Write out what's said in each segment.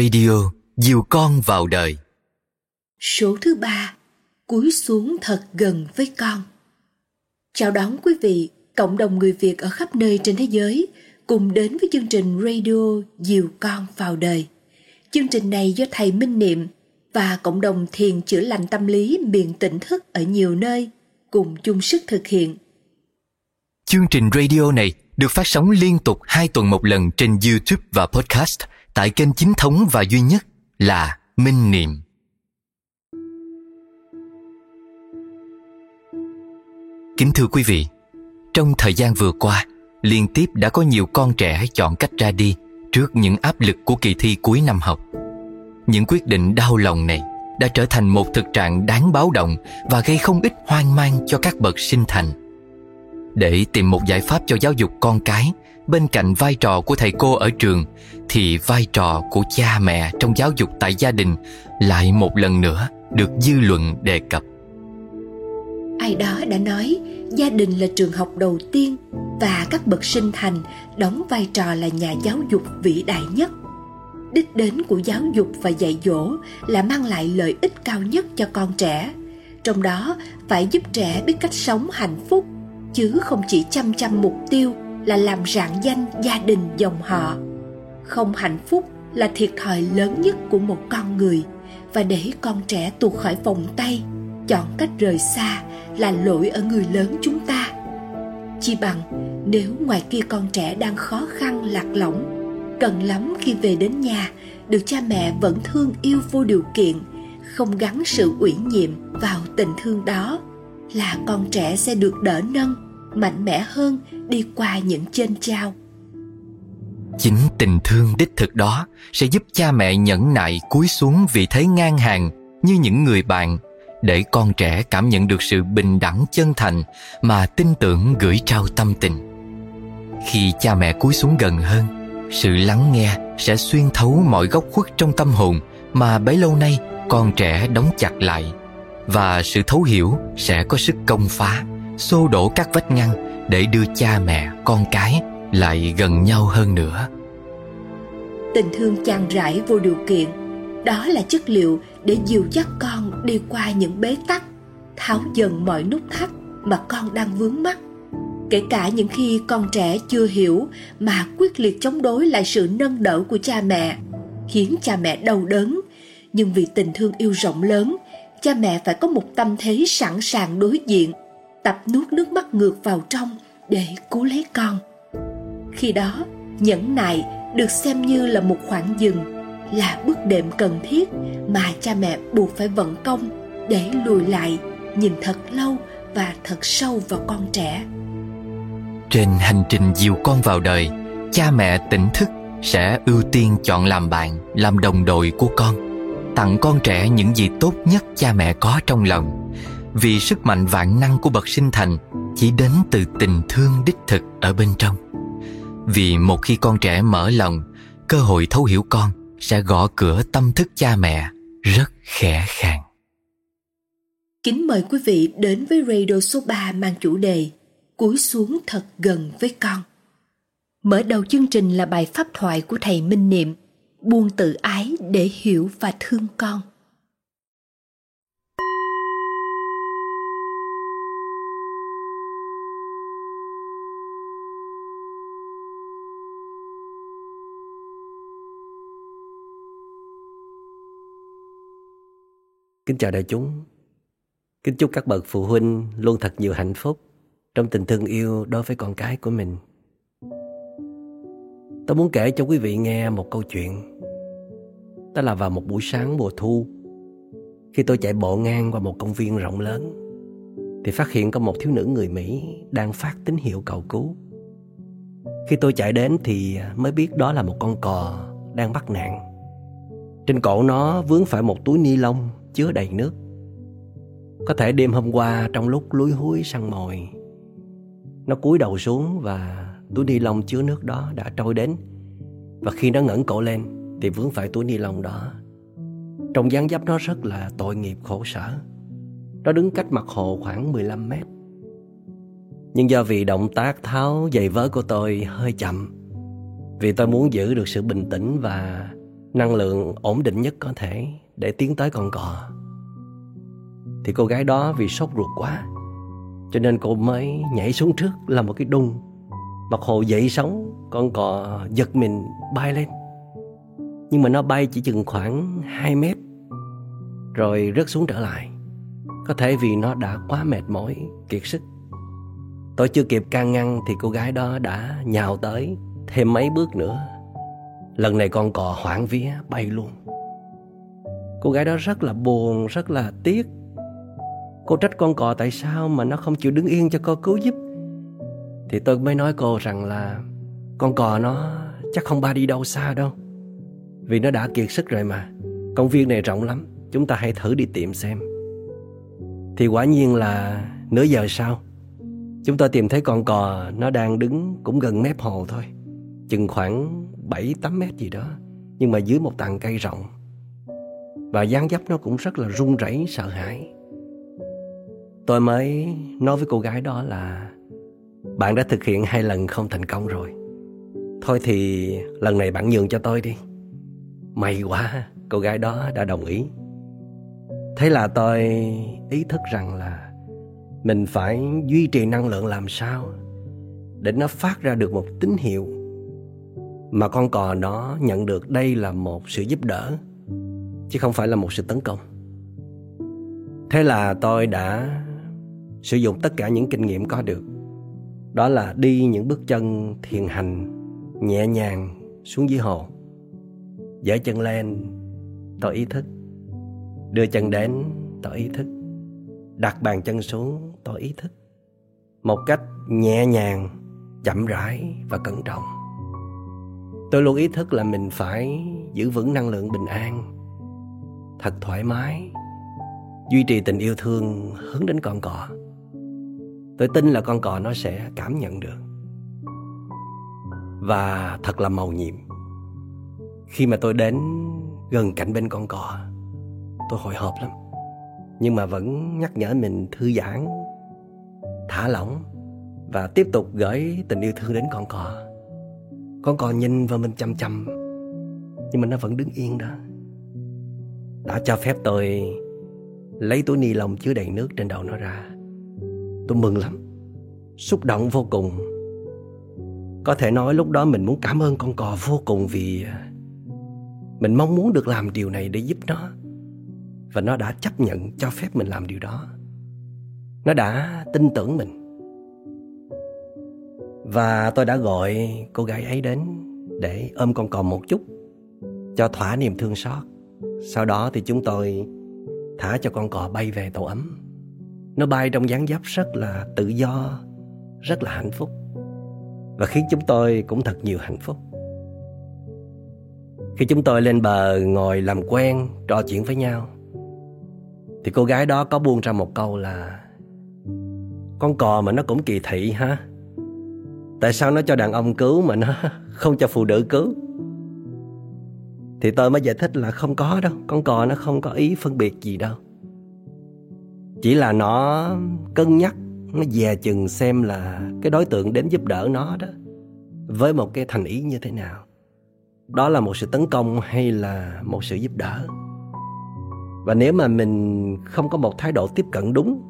Radio Dìu con vào đời Số thứ ba Cúi xuống thật gần với con Chào đón quý vị, cộng đồng người Việt ở khắp nơi trên thế giới cùng đến với chương trình radio Dìu con vào đời. Chương trình này do Thầy Minh Niệm và cộng đồng thiền chữa lành tâm lý miền tỉnh thức ở nhiều nơi cùng chung sức thực hiện. Chương trình radio này được phát sóng liên tục hai tuần một lần trên YouTube và podcast tại kênh chính thống và duy nhất là Minh Niệm. Kính thưa quý vị, trong thời gian vừa qua, liên tiếp đã có nhiều con trẻ chọn cách ra đi trước những áp lực của kỳ thi cuối năm học. Những quyết định đau lòng này đã trở thành một thực trạng đáng báo động và gây không ít hoang mang cho các bậc sinh thành. Để tìm một giải pháp cho giáo dục con cái, bên cạnh vai trò của thầy cô ở trường, thì vai trò của cha mẹ trong giáo dục tại gia đình lại một lần nữa được dư luận đề cập. Ai đó đã nói, gia đình là trường học đầu tiên và các bậc sinh thành đóng vai trò là nhà giáo dục vĩ đại nhất đích đến của giáo dục và dạy dỗ là mang lại lợi ích cao nhất cho con trẻ trong đó, phải giúp trẻ biết cách sống hạnh phúc, chứ không chỉ chăm chăm mục tiêu là làm rạng danh gia đình dòng họ. Không hạnh phúc là thiệt thòi lớn nhất của một con người, và để con trẻ tuột khỏi vòng tay, chọn cách rời xa là lỗi ở người lớn chúng ta. Chi bằng, nếu ngoài kia con trẻ đang khó khăn, lạc lõng, cần lắm khi về đến nhà, được cha mẹ vẫn thương yêu vô điều kiện, không gắn sự ủy nhiệm vào tình thương đó, là con trẻ sẽ được đỡ nâng mạnh mẽ hơn đi qua những trên trao. Chính tình thương đích thực đó sẽ giúp cha mẹ nhẫn nại cúi xuống vì thấy ngang hàng như những người bạn, để con trẻ cảm nhận được sự bình đẳng chân thành mà tin tưởng gửi trao tâm tình. Khi cha mẹ cúi xuống gần hơn, sự lắng nghe sẽ xuyên thấu mọi góc khuất trong tâm hồn mà bấy lâu nay con trẻ đóng chặt lại, và sự thấu hiểu sẽ có sức công phá xô đổ các vách ngăn để đưa cha mẹ, con cái lại gần nhau hơn nữa. Tình thương chan rãi vô điều kiện, đó là chất liệu để dìu dắt con đi qua những bế tắc, tháo dần mọi nút thắt mà con đang vướng mắc. Kể cả những khi con trẻ chưa hiểu mà quyết liệt chống đối lại sự nâng đỡ của cha mẹ, khiến cha mẹ đau đớn. Nhưng vì tình thương yêu rộng lớn, cha mẹ phải có một tâm thế sẵn sàng đối diện tập nuốt nước mắt ngược vào trong để cứu lấy con. Khi đó, nhẫn nại được xem như là một khoảng dừng, là bước đệm cần thiết mà cha mẹ buộc phải vận công để lùi lại, nhìn thật lâu và thật sâu vào con trẻ. Trên hành trình dìu con vào đời, cha mẹ tỉnh thức sẽ ưu tiên chọn làm bạn, làm đồng đội của con, tặng con trẻ những gì tốt nhất cha mẹ có trong lòng vì sức mạnh vạn năng của bậc sinh thành chỉ đến từ tình thương đích thực ở bên trong vì một khi con trẻ mở lòng, cơ hội thấu hiểu con sẽ gõ cửa tâm thức cha mẹ rất khẽ khàng. Kính mời quý vị đến với radio số 3 mang chủ đề Cúi xuống thật gần với con. Mở đầu chương trình là bài pháp thoại của thầy Minh Niệm, Buông tự ái để hiểu và thương con. Kính chào đại chúng. Kính chúc các bậc phụ huynh luôn thật nhiều hạnh phúc trong tình thương yêu đối với con cái của mình. Tôi muốn kể cho quý vị nghe một câu chuyện. Đó là vào một buổi sáng mùa thu, khi tôi chạy bộ ngang qua một công viên rộng lớn, thì phát hiện có một thiếu nữ người Mỹ đang phát tín hiệu cầu cứu. Khi tôi chạy đến thì mới biết đó là một con cò đang bắt nạn. Trên cổ nó vướng phải một túi ni lông chứa đầy nước. Có thể đêm hôm qua trong lúc lúi húi săn mồi, nó cúi đầu xuống và túi ni lông chứa nước đó đã trôi đến. Và khi nó ngẩng cổ lên thì vướng phải túi ni lông đó. Trong dáng dấp nó rất là tội nghiệp khổ sở. Nó đứng cách mặt hồ khoảng 15 mét. Nhưng do vì động tác tháo giày vớ của tôi hơi chậm Vì tôi muốn giữ được sự bình tĩnh và năng lượng ổn định nhất có thể để tiến tới con cò. Thì cô gái đó vì sốt ruột quá, cho nên cô mới nhảy xuống trước là một cái đung. Mặt hồ dậy sóng, con cò giật mình bay lên. Nhưng mà nó bay chỉ chừng khoảng 2 mét, rồi rớt xuống trở lại. Có thể vì nó đã quá mệt mỏi, kiệt sức. Tôi chưa kịp can ngăn thì cô gái đó đã nhào tới thêm mấy bước nữa. Lần này con cò hoảng vía bay luôn. Cô gái đó rất là buồn, rất là tiếc. Cô trách con cò tại sao mà nó không chịu đứng yên cho cô cứu giúp. Thì tôi mới nói cô rằng là con cò nó chắc không ba đi đâu xa đâu. Vì nó đã kiệt sức rồi mà. Công viên này rộng lắm, chúng ta hãy thử đi tìm xem. Thì quả nhiên là nửa giờ sau Chúng tôi tìm thấy con cò Nó đang đứng cũng gần mép hồ thôi Chừng khoảng 7-8 mét gì đó Nhưng mà dưới một tàn cây rộng và dáng dấp nó cũng rất là run rẩy, sợ hãi. Tôi mới nói với cô gái đó là, Bạn đã thực hiện hai lần không thành công rồi. Thôi thì lần này bạn nhường cho tôi đi. May quá, Cô gái đó đã đồng ý. Thế là tôi ý thức rằng là mình phải duy trì năng lượng làm sao để nó phát ra được một tín hiệu mà con cò nó nhận được đây là một sự giúp đỡ chứ không phải là một sự tấn công. Thế là tôi đã sử dụng tất cả những kinh nghiệm có được. Đó là đi những bước chân thiền hành nhẹ nhàng xuống dưới hồ. Dở chân lên, tôi ý thức. Đưa chân đến, tôi ý thức đặt bàn chân xuống tôi ý thức một cách nhẹ nhàng chậm rãi và cẩn trọng tôi luôn ý thức là mình phải giữ vững năng lượng bình an thật thoải mái, duy trì tình yêu thương hướng đến con cò. Tôi tin là con cò nó sẽ cảm nhận được. Và thật là màu nhiệm. Khi mà tôi đến gần cạnh bên con cò, tôi hồi hộp lắm. Nhưng mà vẫn nhắc nhở mình thư giãn, thả lỏng và tiếp tục gửi tình yêu thương đến con cò. Con cò nhìn vào mình chăm chăm nhưng mà nó vẫn đứng yên đó đã cho phép tôi lấy túi ni lông chứa đầy nước trên đầu nó ra. Tôi mừng lắm, xúc động vô cùng. Có thể nói lúc đó mình muốn cảm ơn con cò vô cùng vì à, mình mong muốn được làm điều này để giúp nó. Và nó đã chấp nhận cho phép mình làm điều đó. Nó đã tin tưởng mình. Và tôi đã gọi cô gái ấy đến để ôm con cò một chút, cho thỏa niềm thương xót sau đó thì chúng tôi thả cho con cò bay về tổ ấm. Nó bay trong dáng dấp rất là tự do, rất là hạnh phúc. Và khiến chúng tôi cũng thật nhiều hạnh phúc. Khi chúng tôi lên bờ ngồi làm quen, trò chuyện với nhau, thì cô gái đó có buông ra một câu là, Con cò mà nó cũng kỳ thị ha. Tại sao nó cho đàn ông cứu mà nó không cho phụ nữ cứu? Thì tôi mới giải thích là không có đâu, Con cò nó không có ý phân biệt gì đâu. Chỉ là nó cân nhắc, Nó dè chừng xem là cái đối tượng đến giúp đỡ nó đó Với một cái thành ý như thế nào. Đó là một sự tấn công hay là một sự giúp đỡ? Và nếu mà mình không có một thái độ tiếp cận đúng,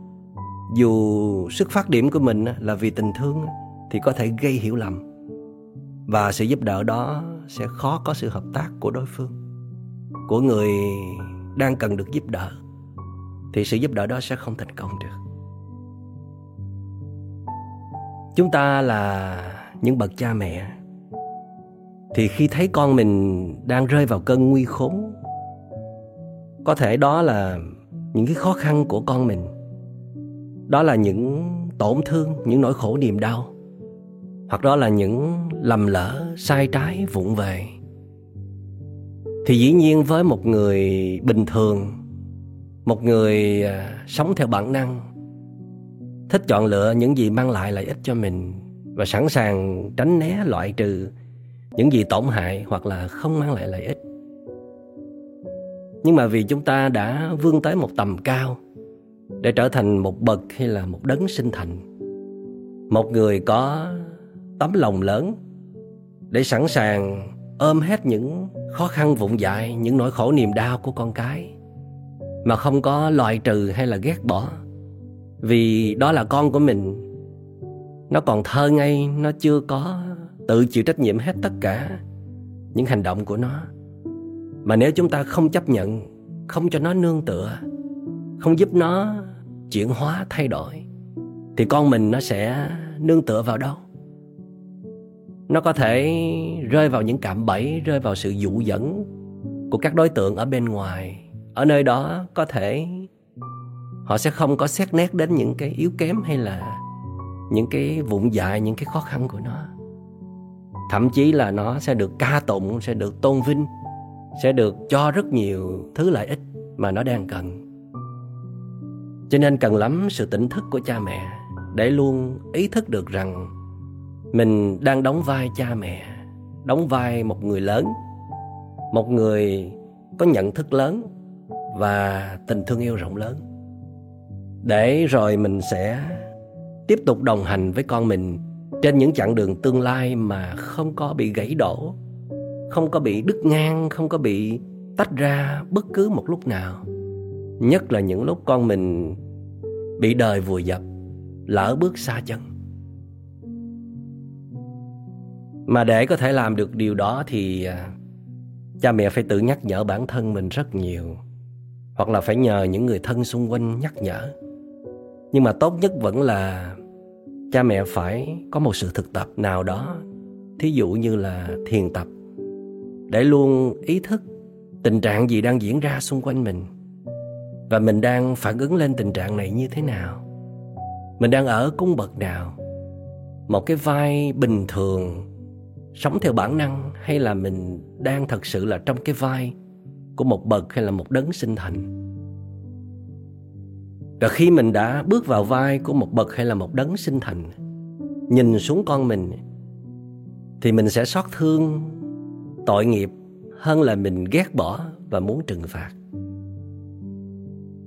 dù xuất phát điểm của mình là vì tình thương thì có thể gây hiểu lầm và sự giúp đỡ đó sẽ khó có sự hợp tác của đối phương. Của người đang cần được giúp đỡ, thì sự giúp đỡ đó sẽ không thành công được. Chúng ta là những bậc cha mẹ, thì khi thấy con mình đang rơi vào cơn nguy khốn, có thể đó là những cái khó khăn của con mình. Đó là những tổn thương, những nỗi khổ niềm đau hoặc đó là những lầm lỡ, sai trái, vụng về. Thì dĩ nhiên với một người bình thường, một người à, sống theo bản năng, thích chọn lựa những gì mang lại lợi ích cho mình và sẵn sàng tránh né loại trừ những gì tổn hại hoặc là không mang lại lợi ích. Nhưng mà vì chúng ta đã vươn tới một tầm cao để trở thành một bậc hay là một đấng sinh thành, một người có tấm lòng lớn để sẵn sàng ôm hết những khó khăn vụng dại, những nỗi khổ niềm đau của con cái mà không có loại trừ hay là ghét bỏ. Vì đó là con của mình. Nó còn thơ ngây, nó chưa có tự chịu trách nhiệm hết tất cả những hành động của nó. Mà nếu chúng ta không chấp nhận, không cho nó nương tựa, không giúp nó chuyển hóa thay đổi thì con mình nó sẽ nương tựa vào đâu? Nó có thể rơi vào những cạm bẫy, rơi vào sự dụ dẫn của các đối tượng ở bên ngoài. Ở nơi đó có thể họ sẽ không có xét nét đến những cái yếu kém hay là những cái vụn dại, những cái khó khăn của nó. Thậm chí là nó sẽ được ca tụng, sẽ được tôn vinh, sẽ được cho rất nhiều thứ lợi ích mà nó đang cần. Cho nên cần lắm sự tỉnh thức của cha mẹ để luôn ý thức được rằng mình đang đóng vai cha mẹ, đóng vai một người lớn, một người có nhận thức lớn và tình thương yêu rộng lớn. Để rồi mình sẽ tiếp tục đồng hành với con mình trên những chặng đường tương lai mà không có bị gãy đổ, không có bị đứt ngang, không có bị tách ra bất cứ một lúc nào. Nhất là những lúc con mình bị đời vùi dập, lỡ bước xa chân. Mà để có thể làm được điều đó thì à, cha mẹ phải tự nhắc nhở bản thân mình rất nhiều. Hoặc là phải nhờ những người thân xung quanh nhắc nhở. Nhưng mà tốt nhất vẫn là cha mẹ phải có một sự thực tập nào đó. Thí dụ như là thiền tập. Để luôn ý thức tình trạng gì đang diễn ra xung quanh mình. Và mình đang phản ứng lên tình trạng này như thế nào. Mình đang ở cung bậc nào. Một cái vai bình thường sống theo bản năng hay là mình đang thật sự là trong cái vai của một bậc hay là một đấng sinh thành? Và khi mình đã bước vào vai của một bậc hay là một đấng sinh thành, nhìn xuống con mình, thì mình sẽ xót thương, tội nghiệp hơn là mình ghét bỏ và muốn trừng phạt.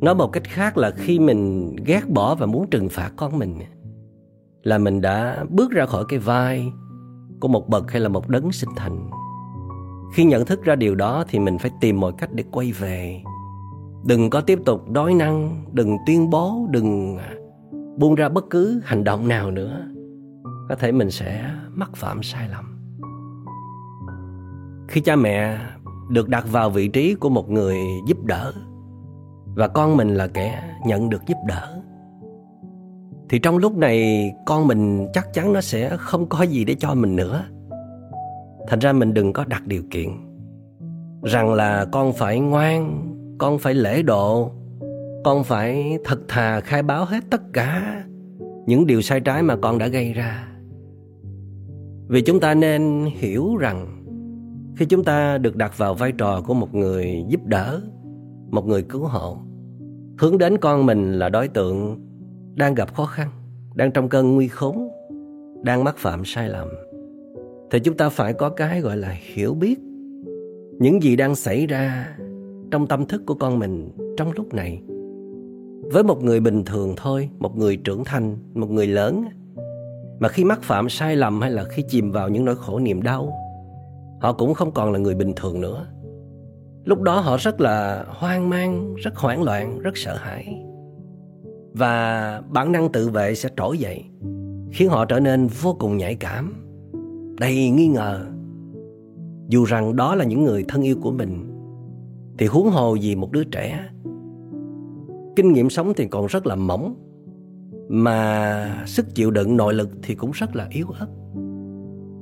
Nói một cách khác là khi mình ghét bỏ và muốn trừng phạt con mình, là mình đã bước ra khỏi cái vai của một bậc hay là một đấng sinh thành. Khi nhận thức ra điều đó thì mình phải tìm mọi cách để quay về. Đừng có tiếp tục đói năng, đừng tuyên bố, đừng à, buông ra bất cứ hành động nào nữa. Có thể mình sẽ mắc phạm sai lầm. Khi cha mẹ được đặt vào vị trí của một người giúp đỡ, và con mình là kẻ nhận được giúp đỡ thì trong lúc này, con mình chắc chắn nó sẽ không có gì để cho mình nữa. Thành ra mình đừng có đặt điều kiện rằng là con phải ngoan, con phải lễ độ, con phải thật thà khai báo hết tất cả những điều sai trái mà con đã gây ra. Vì chúng ta nên hiểu rằng khi chúng ta được đặt vào vai trò của một người giúp đỡ, một người cứu hộ, hướng đến con mình là đối tượng đang gặp khó khăn, đang trong cơn nguy khốn, đang mắc phạm sai lầm thì chúng ta phải có cái gọi là hiểu biết những gì đang xảy ra trong tâm thức của con mình trong lúc này. Với một người bình thường thôi, một người trưởng thành, một người lớn mà khi mắc phạm sai lầm hay là khi chìm vào những nỗi khổ niềm đau, họ cũng không còn là người bình thường nữa. Lúc đó họ rất là hoang mang, rất hoảng loạn, rất sợ hãi và bản năng tự vệ sẽ trỗi dậy, khiến họ trở nên vô cùng nhạy cảm. Đầy nghi ngờ, dù rằng đó là những người thân yêu của mình, thì huống hồ gì một đứa trẻ. Kinh nghiệm sống thì còn rất là mỏng, mà sức chịu đựng nội lực thì cũng rất là yếu ớt.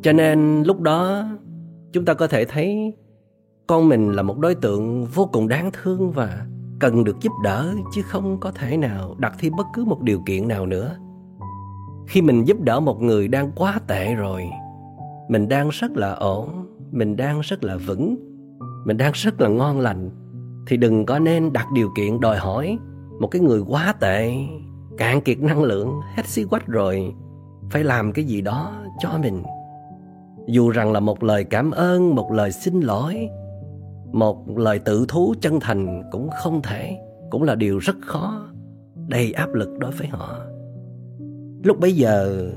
Cho nên lúc đó, chúng ta có thể thấy con mình là một đối tượng vô cùng đáng thương và cần được giúp đỡ chứ không có thể nào đặt thêm bất cứ một điều kiện nào nữa. Khi mình giúp đỡ một người đang quá tệ rồi, mình đang rất là ổn, mình đang rất là vững, mình đang rất là ngon lành, thì đừng có nên đặt điều kiện đòi hỏi một cái người quá tệ, cạn kiệt năng lượng, hết xí quách rồi, phải làm cái gì đó cho mình. Dù rằng là một lời cảm ơn, một lời xin lỗi một lời tự thú chân thành cũng không thể cũng là điều rất khó đầy áp lực đối với họ. Lúc bấy giờ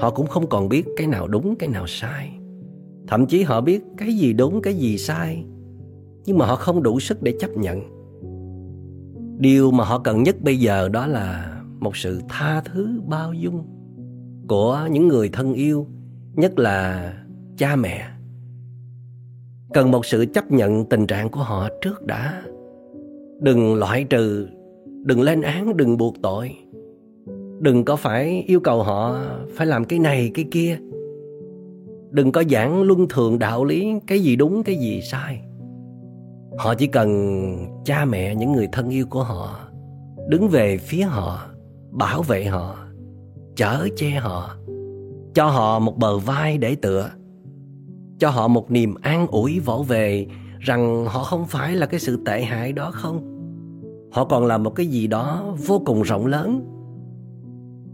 họ cũng không còn biết cái nào đúng cái nào sai. Thậm chí họ biết cái gì đúng, cái gì sai Nhưng mà họ không đủ sức để chấp nhận. Điều mà họ cần nhất bây giờ đó là Một sự tha thứ bao dung Của những người thân yêu Nhất là cha mẹ. Cần một sự chấp nhận tình trạng của họ trước đã. Đừng loại trừ Đừng lên án, đừng buộc tội. Đừng có phải yêu cầu họ phải làm cái này cái kia. Đừng có giảng luân thường đạo lý cái gì đúng cái gì sai. Họ chỉ cần cha mẹ những người thân yêu của họ Đứng về phía họ Bảo vệ họ Chở che họ Cho họ một bờ vai để tựa. Cho họ một niềm an ủi vỗ về Rằng họ không phải là cái sự tệ hại đó không. Họ còn là một cái gì đó vô cùng rộng lớn.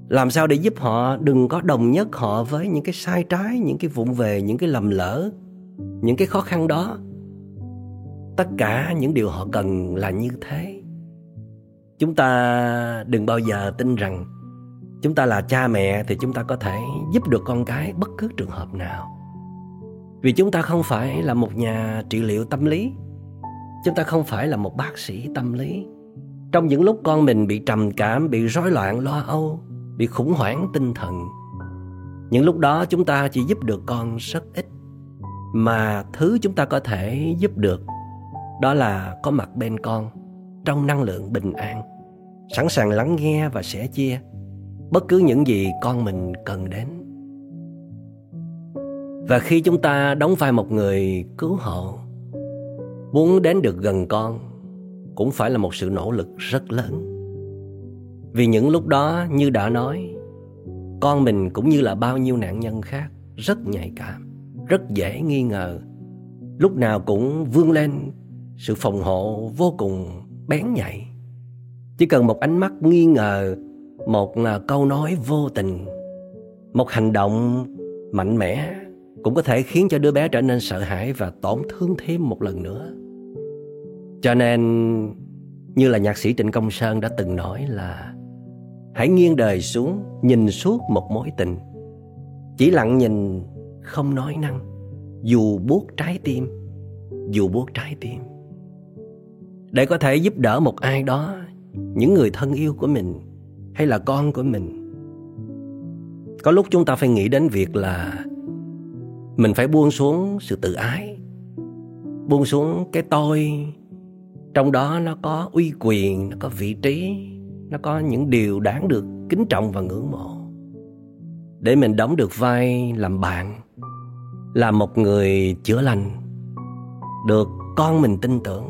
Làm sao để giúp họ đừng có đồng nhất họ với những cái sai trái, những cái vụng về, những cái lầm lỡ, những cái khó khăn đó? Tất cả những điều họ cần là như thế. Chúng ta đừng bao giờ tin rằng chúng ta là cha mẹ thì chúng ta có thể giúp được con cái bất cứ trường hợp nào vì chúng ta không phải là một nhà trị liệu tâm lý. Chúng ta không phải là một bác sĩ tâm lý. Trong những lúc con mình bị trầm cảm, bị rối loạn, lo âu, bị khủng hoảng tinh thần, những lúc đó chúng ta chỉ giúp được con rất ít. Mà thứ chúng ta có thể giúp được, đó là có mặt bên con, trong năng lượng bình an, sẵn sàng lắng nghe và sẻ chia bất cứ những gì con mình cần đến và khi chúng ta đóng vai một người cứu hộ, muốn đến được gần con cũng phải là một sự nỗ lực rất lớn. Vì những lúc đó, như đã nói, Con mình cũng như là bao nhiêu nạn nhân khác Rất nhạy cảm, Rất dễ nghi ngờ. Lúc nào cũng vươn lên, Sự phòng hộ vô cùng bén nhạy. Chỉ cần một ánh mắt nghi ngờ, Một à, câu nói vô tình, Một hành động mạnh mẽ cũng có thể khiến cho đứa bé trở nên sợ hãi Và tổn thương thêm một lần nữa. Cho nên, Như là nhạc sĩ Trịnh Công Sơn đã từng nói là, Hãy nghiêng đời xuống, Nhìn suốt một mối tình. Chỉ lặng nhìn, Không nói năng, Dù buốt trái tim, Dù buốt trái tim. Để có thể giúp đỡ một ai đó, Những người thân yêu của mình Hay là con của mình, Có lúc chúng ta phải nghĩ đến việc là mình phải buông xuống sự tự ái. Buông xuống cái tôi. Trong đó nó có uy quyền, Nó có vị trí, nó có những điều đáng được kính trọng và ngưỡng mộ. Để mình đóng được vai làm bạn, là một người chữa lành, được con mình tin tưởng,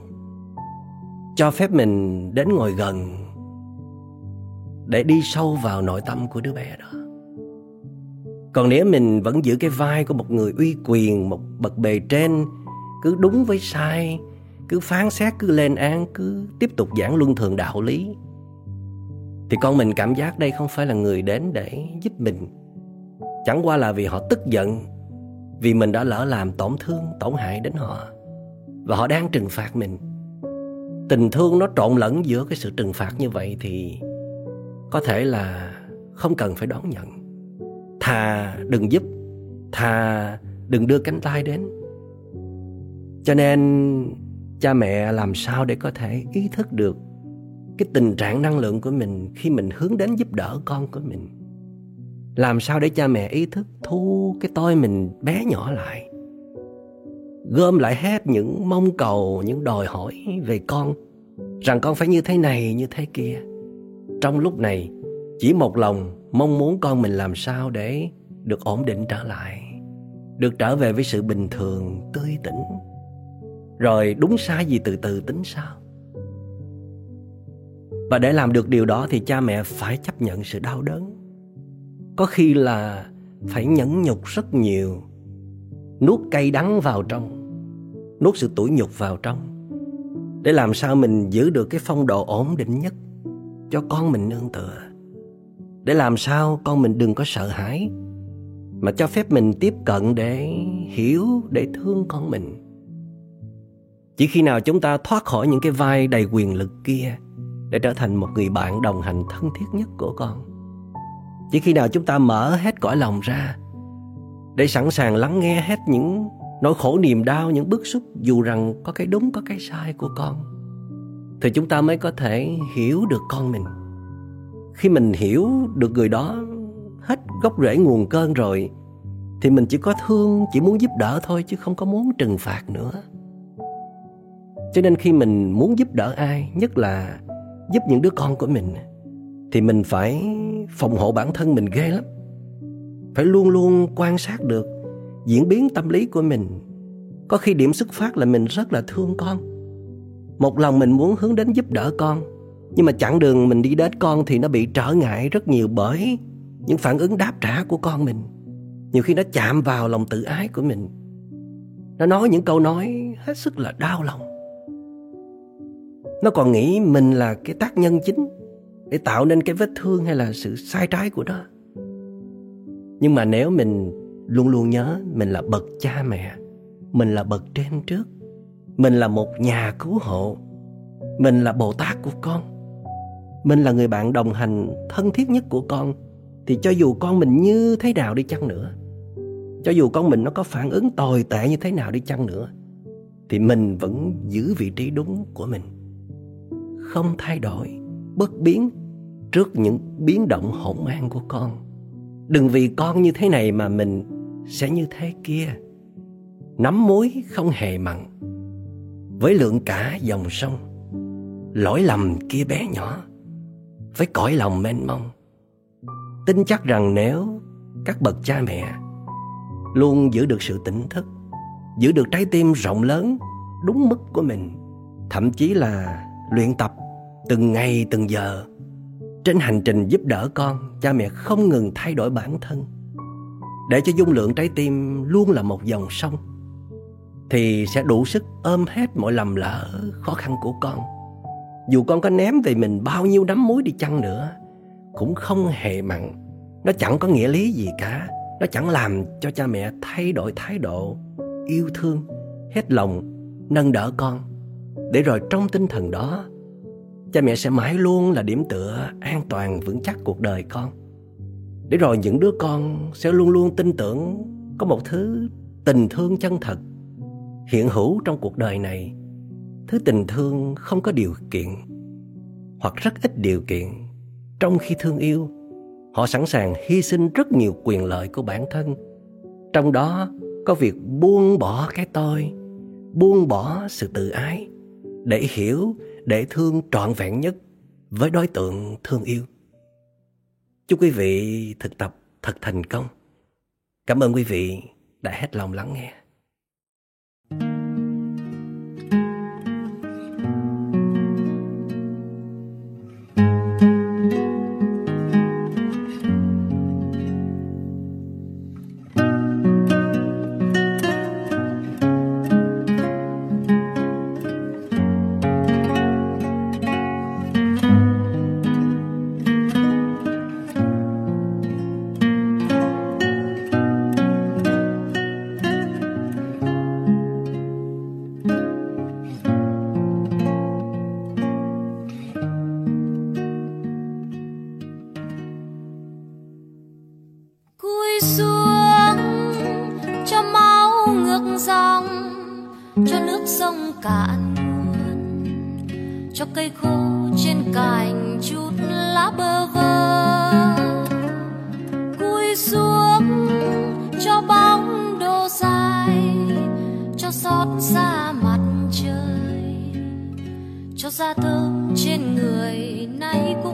cho phép mình đến ngồi gần để đi sâu vào nội tâm của đứa bé đó còn nếu mình vẫn giữ cái vai của một người uy quyền một bậc bề trên cứ đúng với sai cứ phán xét cứ lên án cứ tiếp tục giảng luân thường đạo lý thì con mình cảm giác đây không phải là người đến để giúp mình. Chẳng qua là vì họ tức giận Vì mình đã lỡ làm tổn thương, tổn hại đến họ Và họ đang trừng phạt mình. Tình thương nó trộn lẫn giữa cái sự trừng phạt như vậy Thì có thể là không cần phải đón nhận. Thà đừng giúp, Thà đừng đưa cánh tay đến. Cho nên cha mẹ làm sao để có thể ý thức được cái tình trạng năng lượng của mình khi mình hướng đến giúp đỡ con của mình? Làm sao để cha mẹ ý thức thu cái tôi mình bé nhỏ lại? Gom lại hết những mong cầu, những đòi hỏi về con, rằng con phải như thế này, như thế kia. Trong lúc này, chỉ một lòng mong muốn con mình làm sao để được ổn định trở lại, được trở về với sự bình thường, tươi tỉnh rồi đúng sai gì từ từ tính sao và để làm được điều đó thì cha mẹ phải chấp nhận sự đau đớn. Có khi là phải nhẫn nhục rất nhiều. Nuốt cay đắng vào trong. Nuốt sự tủi nhục vào trong. Để làm sao mình giữ được cái phong độ ổn định nhất cho con mình nương tựa. Để làm sao con mình đừng có sợ hãi mà cho phép mình tiếp cận để hiểu, để thương con mình. Chỉ khi nào chúng ta thoát khỏi những cái vai đầy quyền lực kia để trở thành một người bạn đồng hành thân thiết nhất của con. Chỉ khi nào chúng ta mở hết cõi lòng ra để sẵn sàng lắng nghe hết những nỗi khổ niềm đau những bức xúc dù rằng có cái đúng có cái sai của con thì chúng ta mới có thể hiểu được con mình khi mình hiểu được người đó hết gốc rễ nguồn cơn rồi, thì mình chỉ có thương, chỉ muốn giúp đỡ thôi, chứ không có muốn trừng phạt nữa. Cho nên khi mình muốn giúp đỡ ai, nhất là giúp những đứa con của mình, thì mình phải phòng hộ bản thân mình ghê lắm. Phải luôn luôn quan sát được diễn biến tâm lý của mình. Có khi điểm xuất phát là mình rất là thương con. Một lòng mình muốn hướng đến giúp đỡ con nhưng mà chặng đường mình đi đến con thì nó bị trở ngại rất nhiều bởi những phản ứng đáp trả của con mình. Nhiều khi nó chạm vào lòng tự ái của mình. Nó nói những câu nói hết sức là đau lòng. Nó còn nghĩ mình là cái tác nhân chính để tạo nên cái vết thương hay là sự sai trái của nó. Nhưng mà nếu mình luôn luôn nhớ mình là bậc cha mẹ, mình là bậc trên trước, mình là một nhà cứu hộ, mình là bồ tát của con mình là người bạn đồng hành thân thiết nhất của con, thì cho dù con mình như thế nào đi chăng nữa, cho dù con mình nó có phản ứng tồi tệ như thế nào đi chăng nữa, thì mình vẫn giữ vị trí đúng của mình. Không thay đổi, bất biến trước những biến động hỗn mang của con. Đừng vì con như thế này mà mình sẽ như thế kia. Nắm muối không hề mặn, với lượng cả dòng sông, lỗi lầm kia bé nhỏ với cõi lòng mênh mông. Tin chắc rằng nếu các bậc cha mẹ luôn giữ được sự tỉnh thức, giữ được trái tim rộng lớn đúng mức của mình, thậm chí là luyện tập từng ngày, từng giờ trên hành trình giúp đỡ con, cha mẹ không ngừng thay đổi bản thân. Để cho dung lượng trái tim luôn là một dòng sông, thì sẽ đủ sức ôm hết mọi lầm lỡ, khó khăn của con dù con có ném về mình bao nhiêu đám muối đi chăng nữa, cũng không hề mặn. Nó chẳng có nghĩa lý gì cả. Nó chẳng làm cho cha mẹ thay đổi thái độ, yêu thương, hết lòng, nâng đỡ con. Để rồi trong tinh thần đó, cha mẹ sẽ mãi luôn là điểm tựa, an toàn, vững chắc cuộc đời con. Để rồi những đứa con sẽ luôn luôn tin tưởng có một thứ tình thương chân thật, hiện hữu trong cuộc đời này thứ tình thương không có điều kiện, hoặc rất ít điều kiện. Trong khi thương yêu, họ sẵn sàng hy sinh rất nhiều quyền lợi của bản thân. Trong đó có việc buông bỏ cái tôi, buông bỏ sự tự ái, để hiểu, để thương trọn vẹn nhất với đối tượng thương yêu. Chúc quý vị thực tập thật thành công. Cảm ơn quý vị đã hết lòng lắng nghe. Cho nước sông cạn nguồn cho cây khô trên cành chút lá bơ vơ. Cúi xuống cho bóng đổ dài cho xót xa mặt trời, cho da thơm trên người nay cũng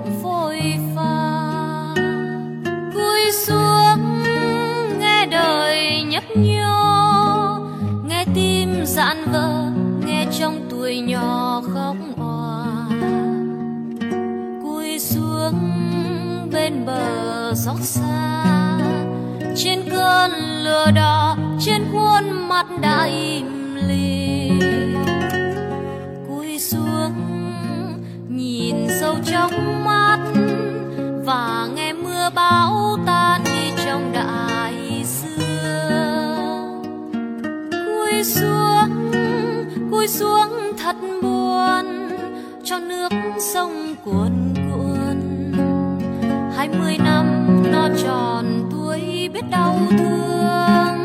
trong nhỏ khóc òa, cúi xuống bên bờ xót xa. Trên cơn lửa đỏ, trên khuôn mặt đã im lìm. Cúi xuống, nhìn sâu trong mắt, và nghe mưa bão tan đi trong đại xưa cúi xuống cúi xuống cho nước sông cuồn cuộn. Hai mươi năm nó tròn tuổi biết đau thương.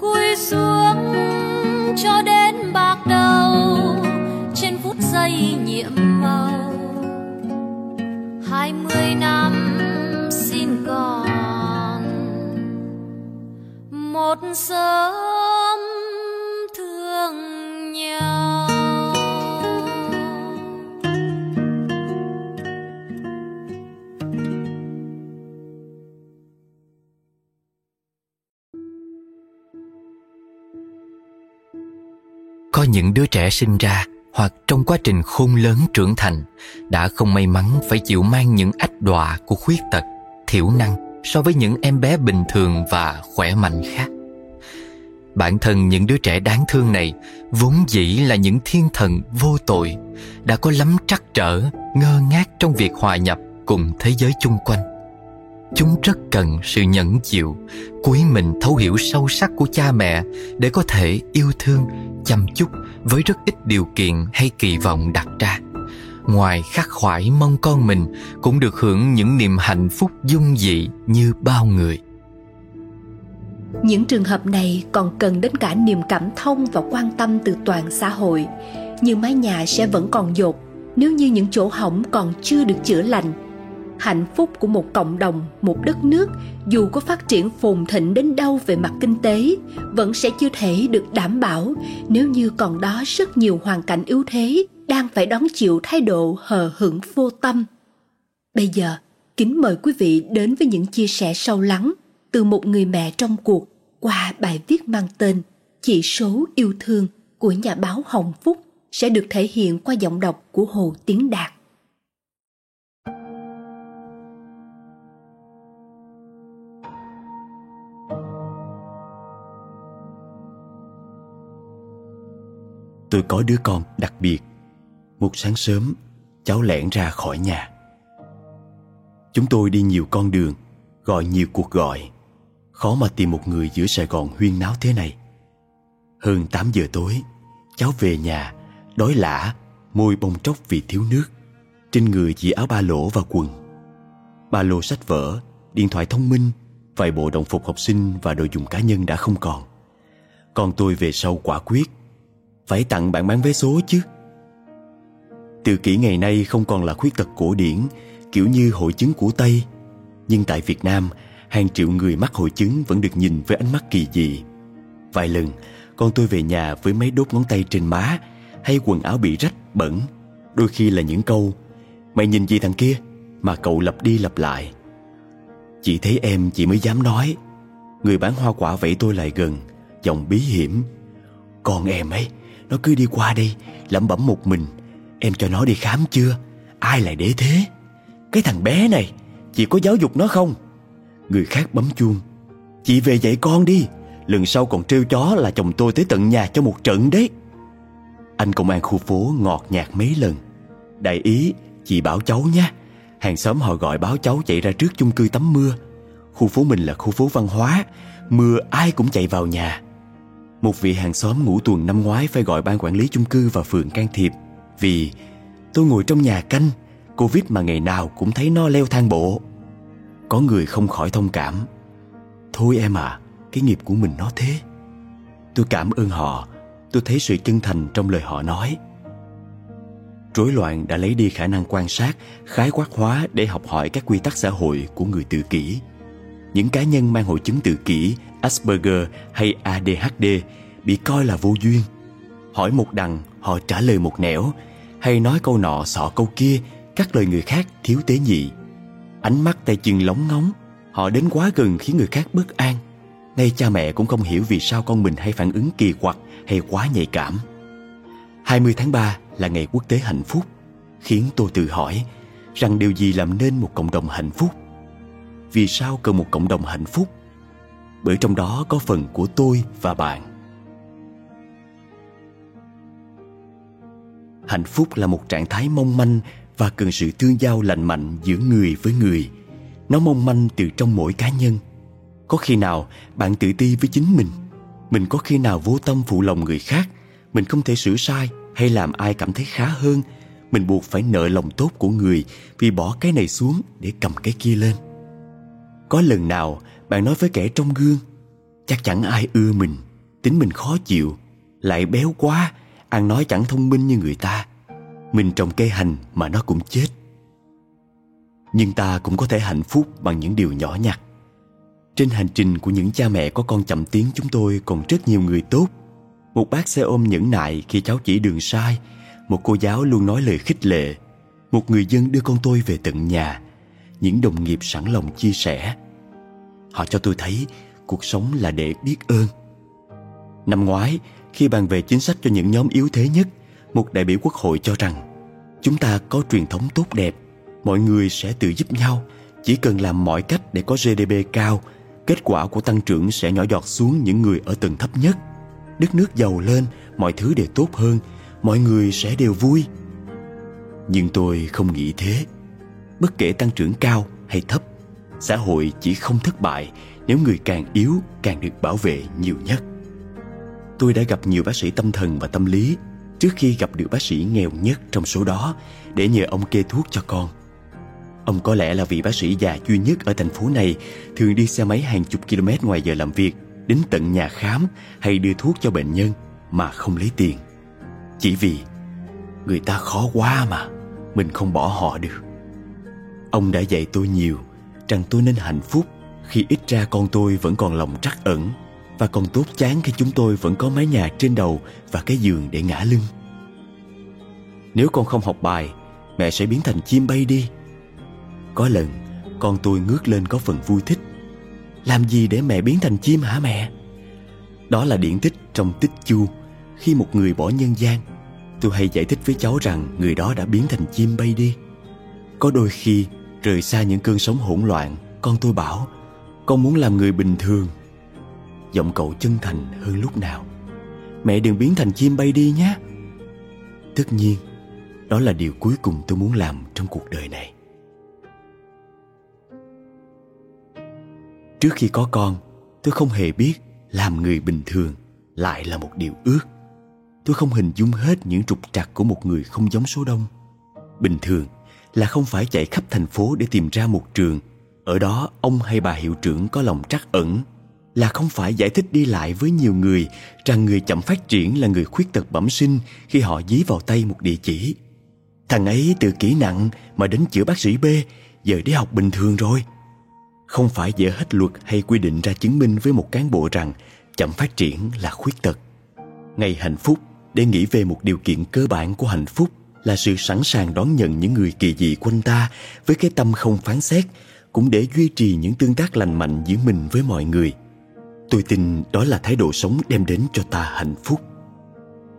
Cúi xuống cho đến bạc đầu, trên phút giây nhiệm màu. Hai mươi năm xin còn. Một sớm những đứa trẻ sinh ra hoặc trong quá trình khôn lớn trưởng thành đã không may mắn phải chịu mang những ách đọa của khuyết tật, thiểu năng so với những em bé bình thường và khỏe mạnh khác. Bản thân những đứa trẻ đáng thương này vốn dĩ là những thiên thần vô tội, đã có lắm trắc trở, ngơ ngác trong việc hòa nhập cùng thế giới chung quanh. Chúng rất cần sự nhẫn chịu, cúi mình thấu hiểu sâu sắc của cha mẹ để có thể yêu thương, chăm chút với rất ít điều kiện hay kỳ vọng đặt ra. Ngoài khắc khoải mong con mình cũng được hưởng những niềm hạnh phúc dung dị như bao người. Những trường hợp này còn cần đến cả niềm cảm thông và quan tâm từ toàn xã hội. như mái nhà sẽ vẫn còn dột nếu như những chỗ hỏng còn chưa được chữa lành hạnh phúc của một cộng đồng, một đất nước, dù có phát triển phồn thịnh đến đâu về mặt kinh tế, vẫn sẽ chưa thể được đảm bảo nếu như còn đó rất nhiều hoàn cảnh yếu thế đang phải đón chịu thái độ hờ hững vô tâm. Bây giờ, kính mời quý vị đến với những chia sẻ sâu lắng từ một người mẹ trong cuộc qua bài viết mang tên chỉ số yêu thương của nhà báo hồng phúc sẽ được thể hiện qua giọng đọc của hồ tiến đạt. Tôi có đứa con đặc biệt. Một sáng sớm, cháu lẻn ra khỏi nhà. Chúng tôi đi nhiều con đường, gọi nhiều cuộc gọi. Khó mà tìm một người giữa sài gòn huyên náo thế này. Hơn 8 giờ tối, cháu về nhà, đói lả, môi bong tróc vì thiếu nước. Trên người chỉ áo ba lỗ và quần. Ba lô sách vở, điện thoại thông minh, vài bộ đồng phục học sinh và đồ dùng cá nhân đã không còn. Còn tôi về sau quả quyết phải tặng bạn bán vé số chứ. Tự kỷ ngày nay không còn là khuyết tật cổ điển Kiểu như hội chứng của Tây. Nhưng tại Việt Nam Hàng triệu người mắc hội chứng vẫn được nhìn với ánh mắt kỳ dị. Vài lần Con tôi về nhà với mấy đốt ngón tay trên má Hay quần áo bị rách, bẩn. Đôi khi là những câu Mày nhìn gì thằng kia? Mà cậu lặp đi lặp lại. Chỉ thấy em chỉ mới dám nói Người bán hoa quả vẫy tôi lại gần Giọng bí hiểm. Con em ấy nó cứ đi qua đây, Lẩm bẩm một mình. Em cho nó đi khám chưa? Ai lại để thế? Cái thằng bé này, Chị có giáo dục nó không? Người khác bấm chuông. Chị về dạy con đi. Lần sau còn trêu chó là chồng tôi tới tận nhà cho một trận đấy. Anh công an khu phố ngọt nhạt mấy lần. Đại ý, Chị bảo cháu nha Hàng xóm họ gọi báo cháu chạy ra trước chung cư tắm mưa. Khu phố mình là khu phố văn hóa. Mưa ai cũng chạy vào nhà một vị hàng xóm ngủ tuần năm ngoái phải gọi ban quản lý chung cư và phường can thiệp vì tôi ngồi trong nhà canh Covid mà ngày nào cũng thấy nó leo thang bộ. Có người không khỏi thông cảm. Thôi em à, cái nghiệp của mình nó thế. Tôi cảm ơn họ, tôi thấy sự chân thành trong lời họ nói. Rối loạn đã lấy đi khả năng quan sát, khái quát hóa để học hỏi các quy tắc xã hội của người tự kỷ. Những cá nhân mang hội chứng tự kỷ Asperger hay ADHD bị coi là vô duyên. Hỏi một đằng, họ trả lời một nẻo, hay nói câu nọ sọ câu kia, các lời người khác thiếu tế nhị. Ánh mắt tay chân lóng ngóng, họ đến quá gần khiến người khác bất an. Ngay cha mẹ cũng không hiểu vì sao con mình hay phản ứng kỳ quặc hay quá nhạy cảm. 20 tháng 3 là ngày quốc tế hạnh phúc, khiến tôi tự hỏi rằng điều gì làm nên một cộng đồng hạnh phúc? Vì sao cần một cộng đồng hạnh phúc? Bởi trong đó có phần của tôi và bạn. Hạnh phúc là một trạng thái mong manh và cần sự tương giao lành mạnh giữa người với người. Nó mong manh từ trong mỗi cá nhân. Có khi nào bạn tự ti với chính mình? Mình có khi nào vô tâm phụ lòng người khác? Mình không thể sửa sai hay làm ai cảm thấy khá hơn? Mình buộc phải nợ lòng tốt của người vì bỏ cái này xuống để cầm cái kia lên. Có lần nào bạn nói với kẻ trong gương, Chắc chẳng ai ưa mình, Tính mình khó chịu, Lại béo quá, Ăn nói chẳng thông minh như người ta. Mình trồng cây hành mà nó cũng chết. Nhưng ta cũng có thể hạnh phúc bằng những điều nhỏ nhặt. Trên hành trình của những cha mẹ có con chậm tiếng chúng tôi còn rất nhiều người tốt. Một bác xe ôm nhẫn nại khi cháu chỉ đường sai, Một cô giáo luôn nói lời khích lệ, Một người dân đưa con tôi về tận nhà. Những đồng nghiệp sẵn lòng chia sẻ. Họ cho tôi thấy cuộc sống là để biết ơn. Năm ngoái, khi bàn về chính sách cho những nhóm yếu thế nhất một đại biểu quốc hội cho rằng chúng ta có truyền thống tốt đẹp mọi người sẽ tự giúp nhau chỉ cần làm mọi cách để có gdp cao kết quả của tăng trưởng sẽ nhỏ giọt xuống những người ở tầng thấp nhất. Đất nước giàu lên mọi thứ đều tốt hơn mọi người sẽ đều vui. Nhưng tôi không nghĩ thế. Bất kể tăng trưởng cao hay thấp xã hội chỉ không thất bại nếu người càng yếu càng được bảo vệ nhiều nhất tôi đã gặp nhiều bác sĩ tâm thần và tâm lý trước khi gặp được bác sĩ nghèo nhất trong số đó để nhờ ông kê thuốc cho con. Ông có lẽ là vị bác sĩ già duy nhất ở thành phố này thường đi xe máy hàng chục km ngoài giờ làm việc, đến tận nhà khám hay đưa thuốc cho bệnh nhân mà không lấy tiền. Chỉ vì người ta khó quá mà mình không bỏ họ được. Ông đã dạy tôi nhiều rằng tôi nên hạnh phúc khi ít ra con tôi vẫn còn lòng trắc ẩn và còn tốt chán khi chúng tôi vẫn có mái nhà trên đầu và cái giường để ngã lưng. Nếu con không học bài, mẹ sẽ biến thành chim bay đi. Có lần, con tôi ngước lên có phần vui thích. Làm gì để mẹ biến thành chim hả mẹ? Đó là điển tích trong tích chu khi một người bỏ nhân gian. Tôi hay giải thích với cháu rằng người đó đã biến thành chim bay đi. Có đôi khi, rời xa những cơn sóng hỗn loạn, con tôi bảo, con muốn làm người bình thường. Giọng cậu chân thành hơn lúc nào. Mẹ đừng biến thành chim bay đi nhé. Tất nhiên Đó là điều cuối cùng tôi muốn làm trong cuộc đời này. Trước khi có con Tôi không hề biết Làm người bình thường Lại là một điều ước. Tôi không hình dung hết những trục trặc của một người không giống số đông. Bình thường là không phải chạy khắp thành phố để tìm ra một trường Ở đó, ông hay bà hiệu trưởng có lòng trắc ẩn là không phải giải thích đi lại với nhiều người, rằng người chậm phát triển là người khuyết tật bẩm sinh khi họ dí vào tay một địa chỉ. Thằng ấy từ kỹ nặng mà đến chữa bác sĩ B, giờ đi học bình thường rồi. Không phải dở hết luật hay quy định ra chứng minh với một cán bộ rằng chậm phát triển là khuyết tật. Ngày hạnh phúc để nghĩ về một điều kiện cơ bản của hạnh phúc là sự sẵn sàng đón nhận những người kỳ dị quanh ta với cái tâm không phán xét cũng để duy trì những tương tác lành mạnh giữa mình với mọi người – Tôi tin đó là thái độ sống đem đến cho ta hạnh phúc.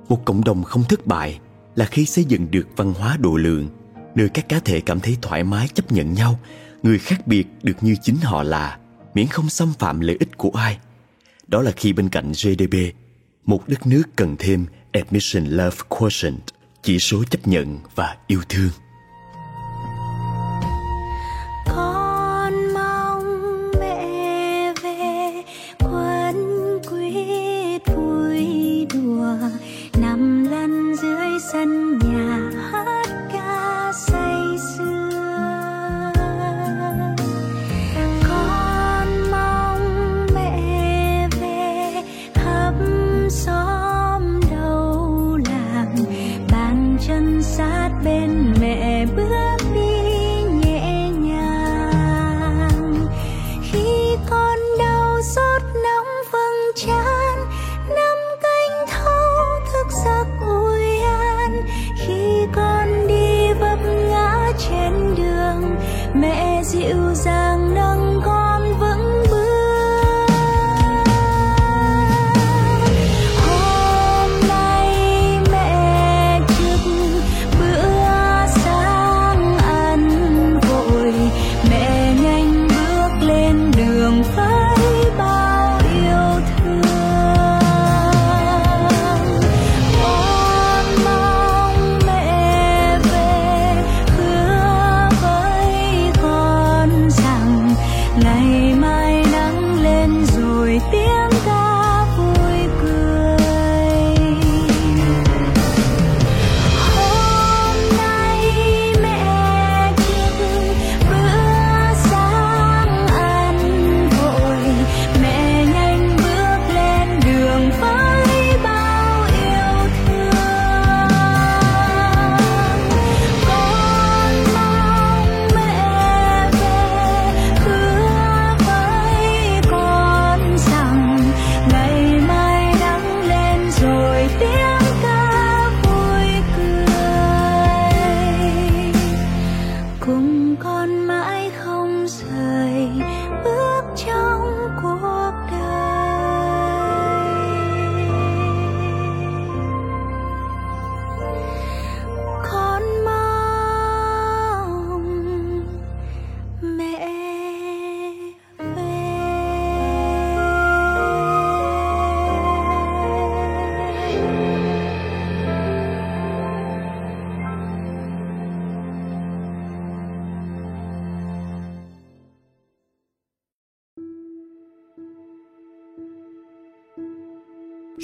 Một cộng đồng không thất bại là khi xây dựng được văn hóa độ lượng, nơi các cá thể cảm thấy thoải mái chấp nhận nhau, người khác biệt được như chính họ là, miễn không xâm phạm lợi ích của ai. Đó là khi bên cạnh GDP, một đất nước cần thêm Admission Love Quotient, chỉ số chấp nhận và yêu thương.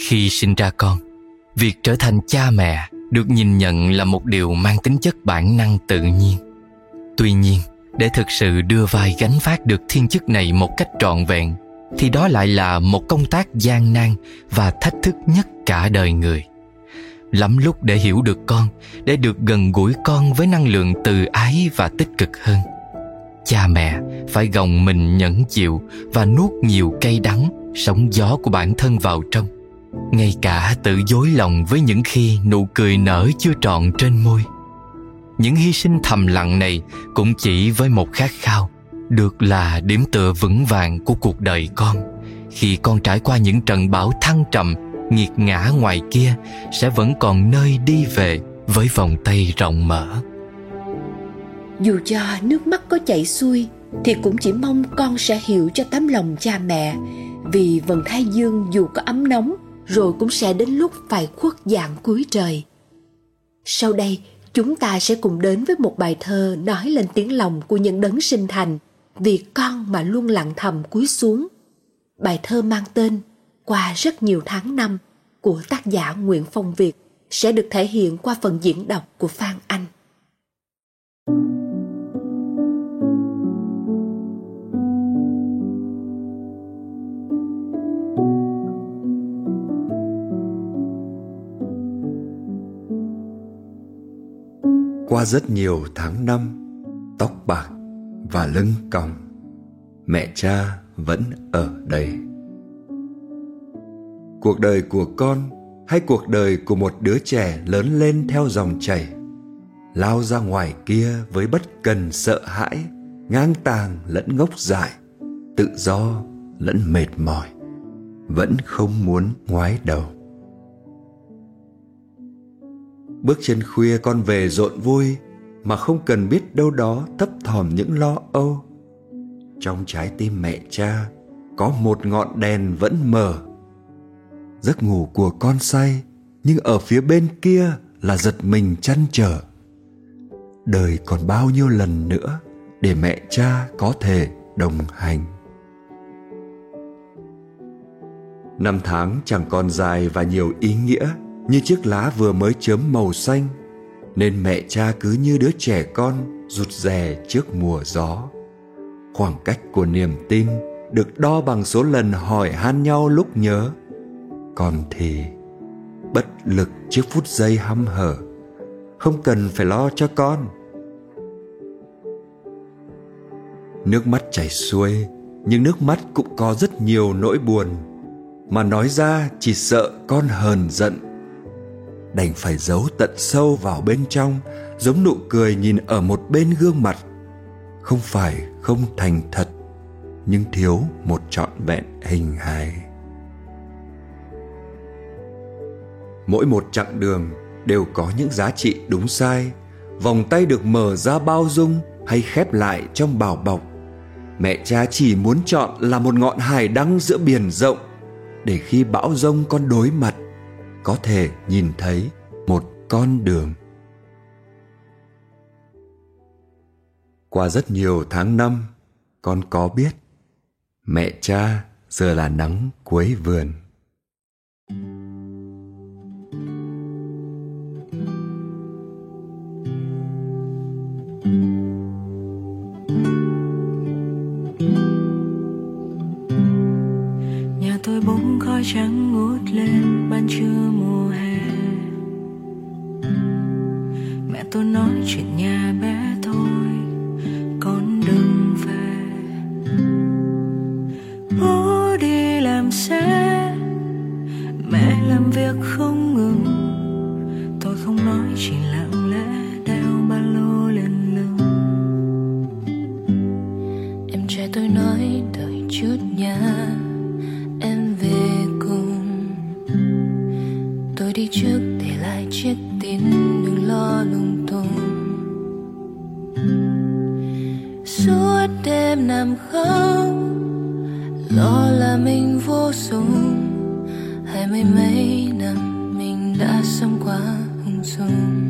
Khi sinh ra con, việc trở thành cha mẹ được nhìn nhận là một điều mang tính chất bản năng tự nhiên. Tuy nhiên, để thực sự đưa vai gánh vác được thiên chức này một cách trọn vẹn, thì đó lại là một công tác gian nan và thách thức nhất cả đời người. Lắm lúc để hiểu được con, để được gần gũi con với năng lượng từ ái và tích cực hơn. Cha mẹ phải gồng mình nhẫn chịu và nuốt nhiều cay đắng, sóng gió của bản thân vào trong ngay cả tự dối lòng với những khi nụ cười nở chưa trọn trên môi. Những hy sinh thầm lặng này cũng chỉ với một khát khao, được là điểm tựa vững vàng của cuộc đời con. Khi con trải qua những trận bão thăng trầm, nghiệt ngã ngoài kia, sẽ vẫn còn nơi đi về với vòng tay rộng mở. Dù cho nước mắt có chảy xuôi, thì cũng chỉ mong con sẽ hiểu cho tấm lòng cha mẹ. Vì vần thái dương dù có ấm nóng rồi cũng sẽ đến lúc phải khuất dạng cuối trời sau đây, chúng ta sẽ cùng đến với một bài thơ nói lên tiếng lòng của những đấng sinh thành vì con mà luôn lặng thầm cúi xuống bài thơ mang tên qua rất nhiều tháng năm của tác giả Nguyễn Phong Việt sẽ được thể hiện qua phần diễn đọc của Phan Anh. Qua rất nhiều tháng năm, tóc bạc và lưng còng, mẹ cha vẫn ở đây. Cuộc đời của con hay cuộc đời của một đứa trẻ lớn lên theo dòng chảy lao ra ngoài kia với bất cần sợ hãi ngang tàng lẫn ngốc dại tự do lẫn mệt mỏi vẫn không muốn ngoái đầu bước chân khuya con về rộn vui, mà không cần biết đâu đó thấp thỏm những lo âu. Trong trái tim mẹ cha, có một ngọn đèn vẫn mở. Giấc ngủ của con say, nhưng ở phía bên kia là giật mình chăn trở. Đời còn bao nhiêu lần nữa để mẹ cha có thể đồng hành. Năm tháng chẳng còn dài và nhiều ý nghĩa như chiếc lá vừa mới chớm màu xanh, nên mẹ cha cứ như đứa trẻ con rụt rè trước mùa gió. Khoảng cách của niềm tin được đo bằng số lần hỏi han nhau lúc nhớ. Còn thì, bất lực trước phút giây hăm hở, không cần phải lo cho con. Nước mắt chảy xuôi, nhưng nước mắt cũng có rất nhiều nỗi buồn, mà nói ra chỉ sợ con hờn giận đành phải giấu tận sâu vào bên trong, giống nụ cười nhìn ở một bên gương mặt. Không phải không thành thật, nhưng thiếu một trọn vẹn hình hài. Mỗi một chặng đường đều có những giá trị đúng sai, vòng tay được mở ra bao dung hay khép lại trong bảo bọc. Mẹ cha chỉ muốn chọn là một ngọn hải đăng giữa biển rộng, để khi bão rông con đối mặt có thể nhìn thấy một con đường. Qua rất nhiều tháng năm, con có biết mẹ cha giờ là nắng cuối vườn. Nhà tôi bung khói trắng ngút lên, ban trưa tôi nói chuyện nhà bé thôi, con đừng về. Bố đi làm xe mẹ làm việc không ngừng. Tôi không nói chỉ lặng lẽ, đeo ba lô lên lưng. Em trai tôi nói, đợi chút nha đi trước để lại chiếc tin, đừng lo lung làm khóc. Lo là mình vô dụng hai mươi mấy năm mình đã sống quá hung dung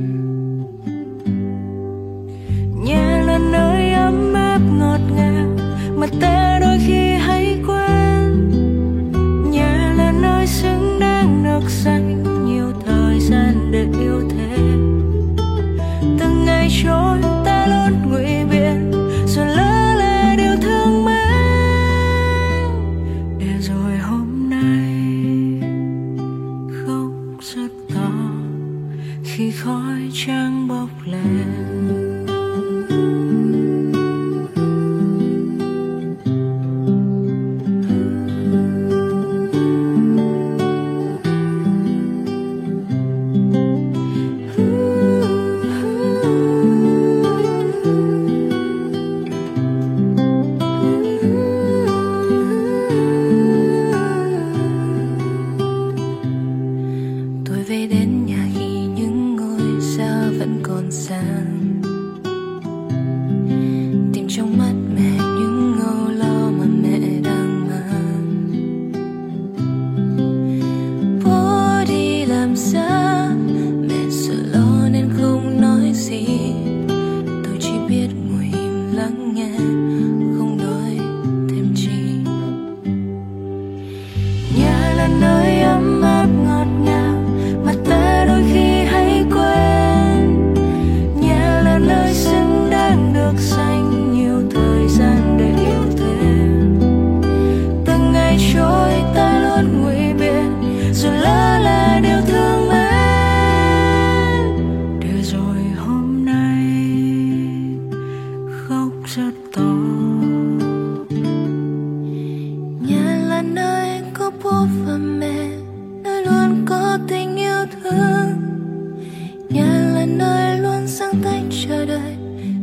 đây,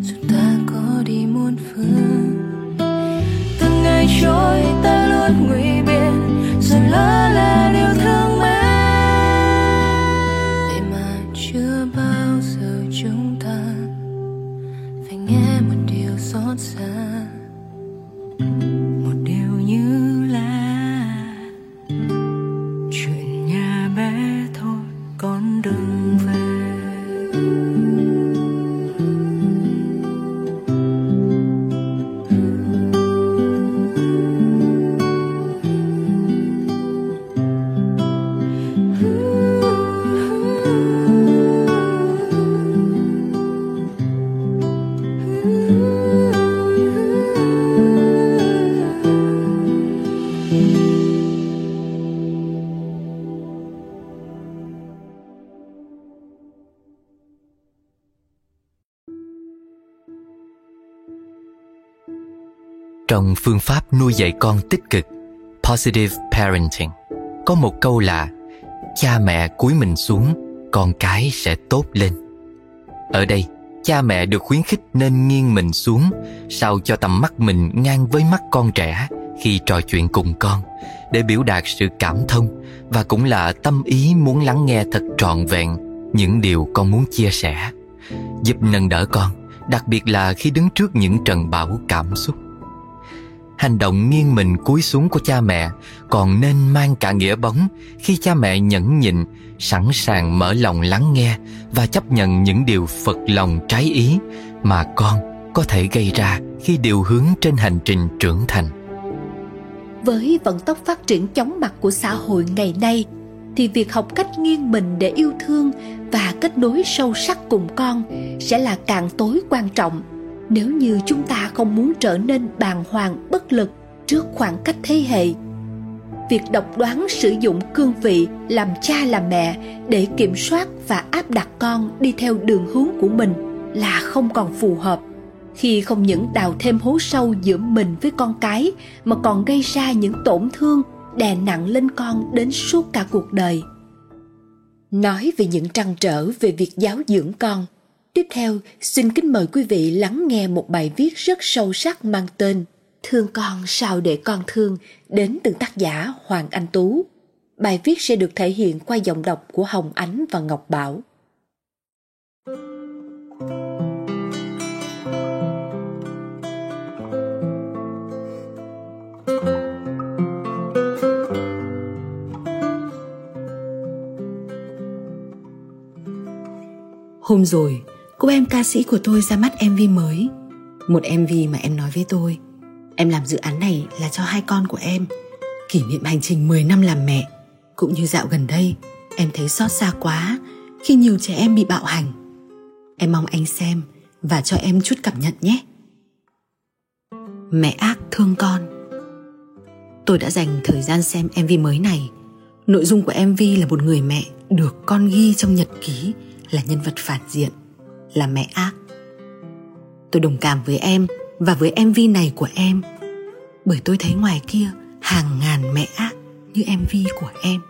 dù ta có đi muôn phương. Từng ngày trôi ta luôn ngụy biện rồi lỡ là điều Trong phương pháp nuôi dạy con tích cực, Positive Parenting. Có một câu là, Cha mẹ cúi mình xuống, Con cái sẽ tốt lên. Ở đây, cha mẹ được khuyến khích nên nghiêng mình xuống, sao cho tầm mắt mình ngang với mắt con trẻ khi trò chuyện cùng con, để biểu đạt sự cảm thông và cũng là tâm ý muốn lắng nghe thật trọn vẹn những điều con muốn chia sẻ, giúp nâng đỡ con, đặc biệt là khi đứng trước những trận bão cảm xúc hành động nghiêng mình cúi xuống của cha mẹ, còn nên mang cả nghĩa bóng khi cha mẹ nhẫn nhịn, sẵn sàng mở lòng lắng nghe và chấp nhận những điều phật lòng trái ý mà con có thể gây ra khi điều hướng trên hành trình trưởng thành. Với vận tốc phát triển chóng mặt của xã hội ngày nay, thì việc học cách nghiêng mình để yêu thương và kết nối sâu sắc cùng con sẽ là càng tối quan trọng nếu như chúng ta không muốn trở nên bàng hoàng, bất lực trước khoảng cách thế hệ, việc độc đoán sử dụng cương vị làm cha làm mẹ để kiểm soát và áp đặt con đi theo đường hướng của mình là không còn phù hợp. Khi không những đào thêm hố sâu giữa mình với con cái, mà còn gây ra những tổn thương đè nặng lên con đến suốt cả cuộc đời. Nói về những trăn trở về việc giáo dưỡng con tiếp theo xin kính mời quý vị lắng nghe một bài viết rất sâu sắc mang tên Thương con sao để con thương đến từ tác giả Hoàng Anh Tú. Bài viết sẽ được thể hiện qua giọng đọc của Hồng Ánh và Ngọc Bảo. Hôm rồi, cô em ca sĩ của tôi ra mắt MV mới. Một MV mà em nói với tôi – Em làm dự án này là cho hai con của em Kỷ niệm hành trình 10 năm làm mẹ. Cũng như dạo gần đây Em thấy xót xa quá Khi nhiều trẻ em bị bạo hành. Em mong anh xem Và cho em chút cảm nhận nhé. Mẹ ác thương con. Tôi đã dành thời gian xem MV mới này. Nội dung của MV là một người mẹ được con ghi trong nhật ký là nhân vật phản diện, là mẹ ác. Tôi đồng cảm với em và với MV này của em bởi tôi thấy ngoài kia hàng ngàn mẹ ác như MV của em.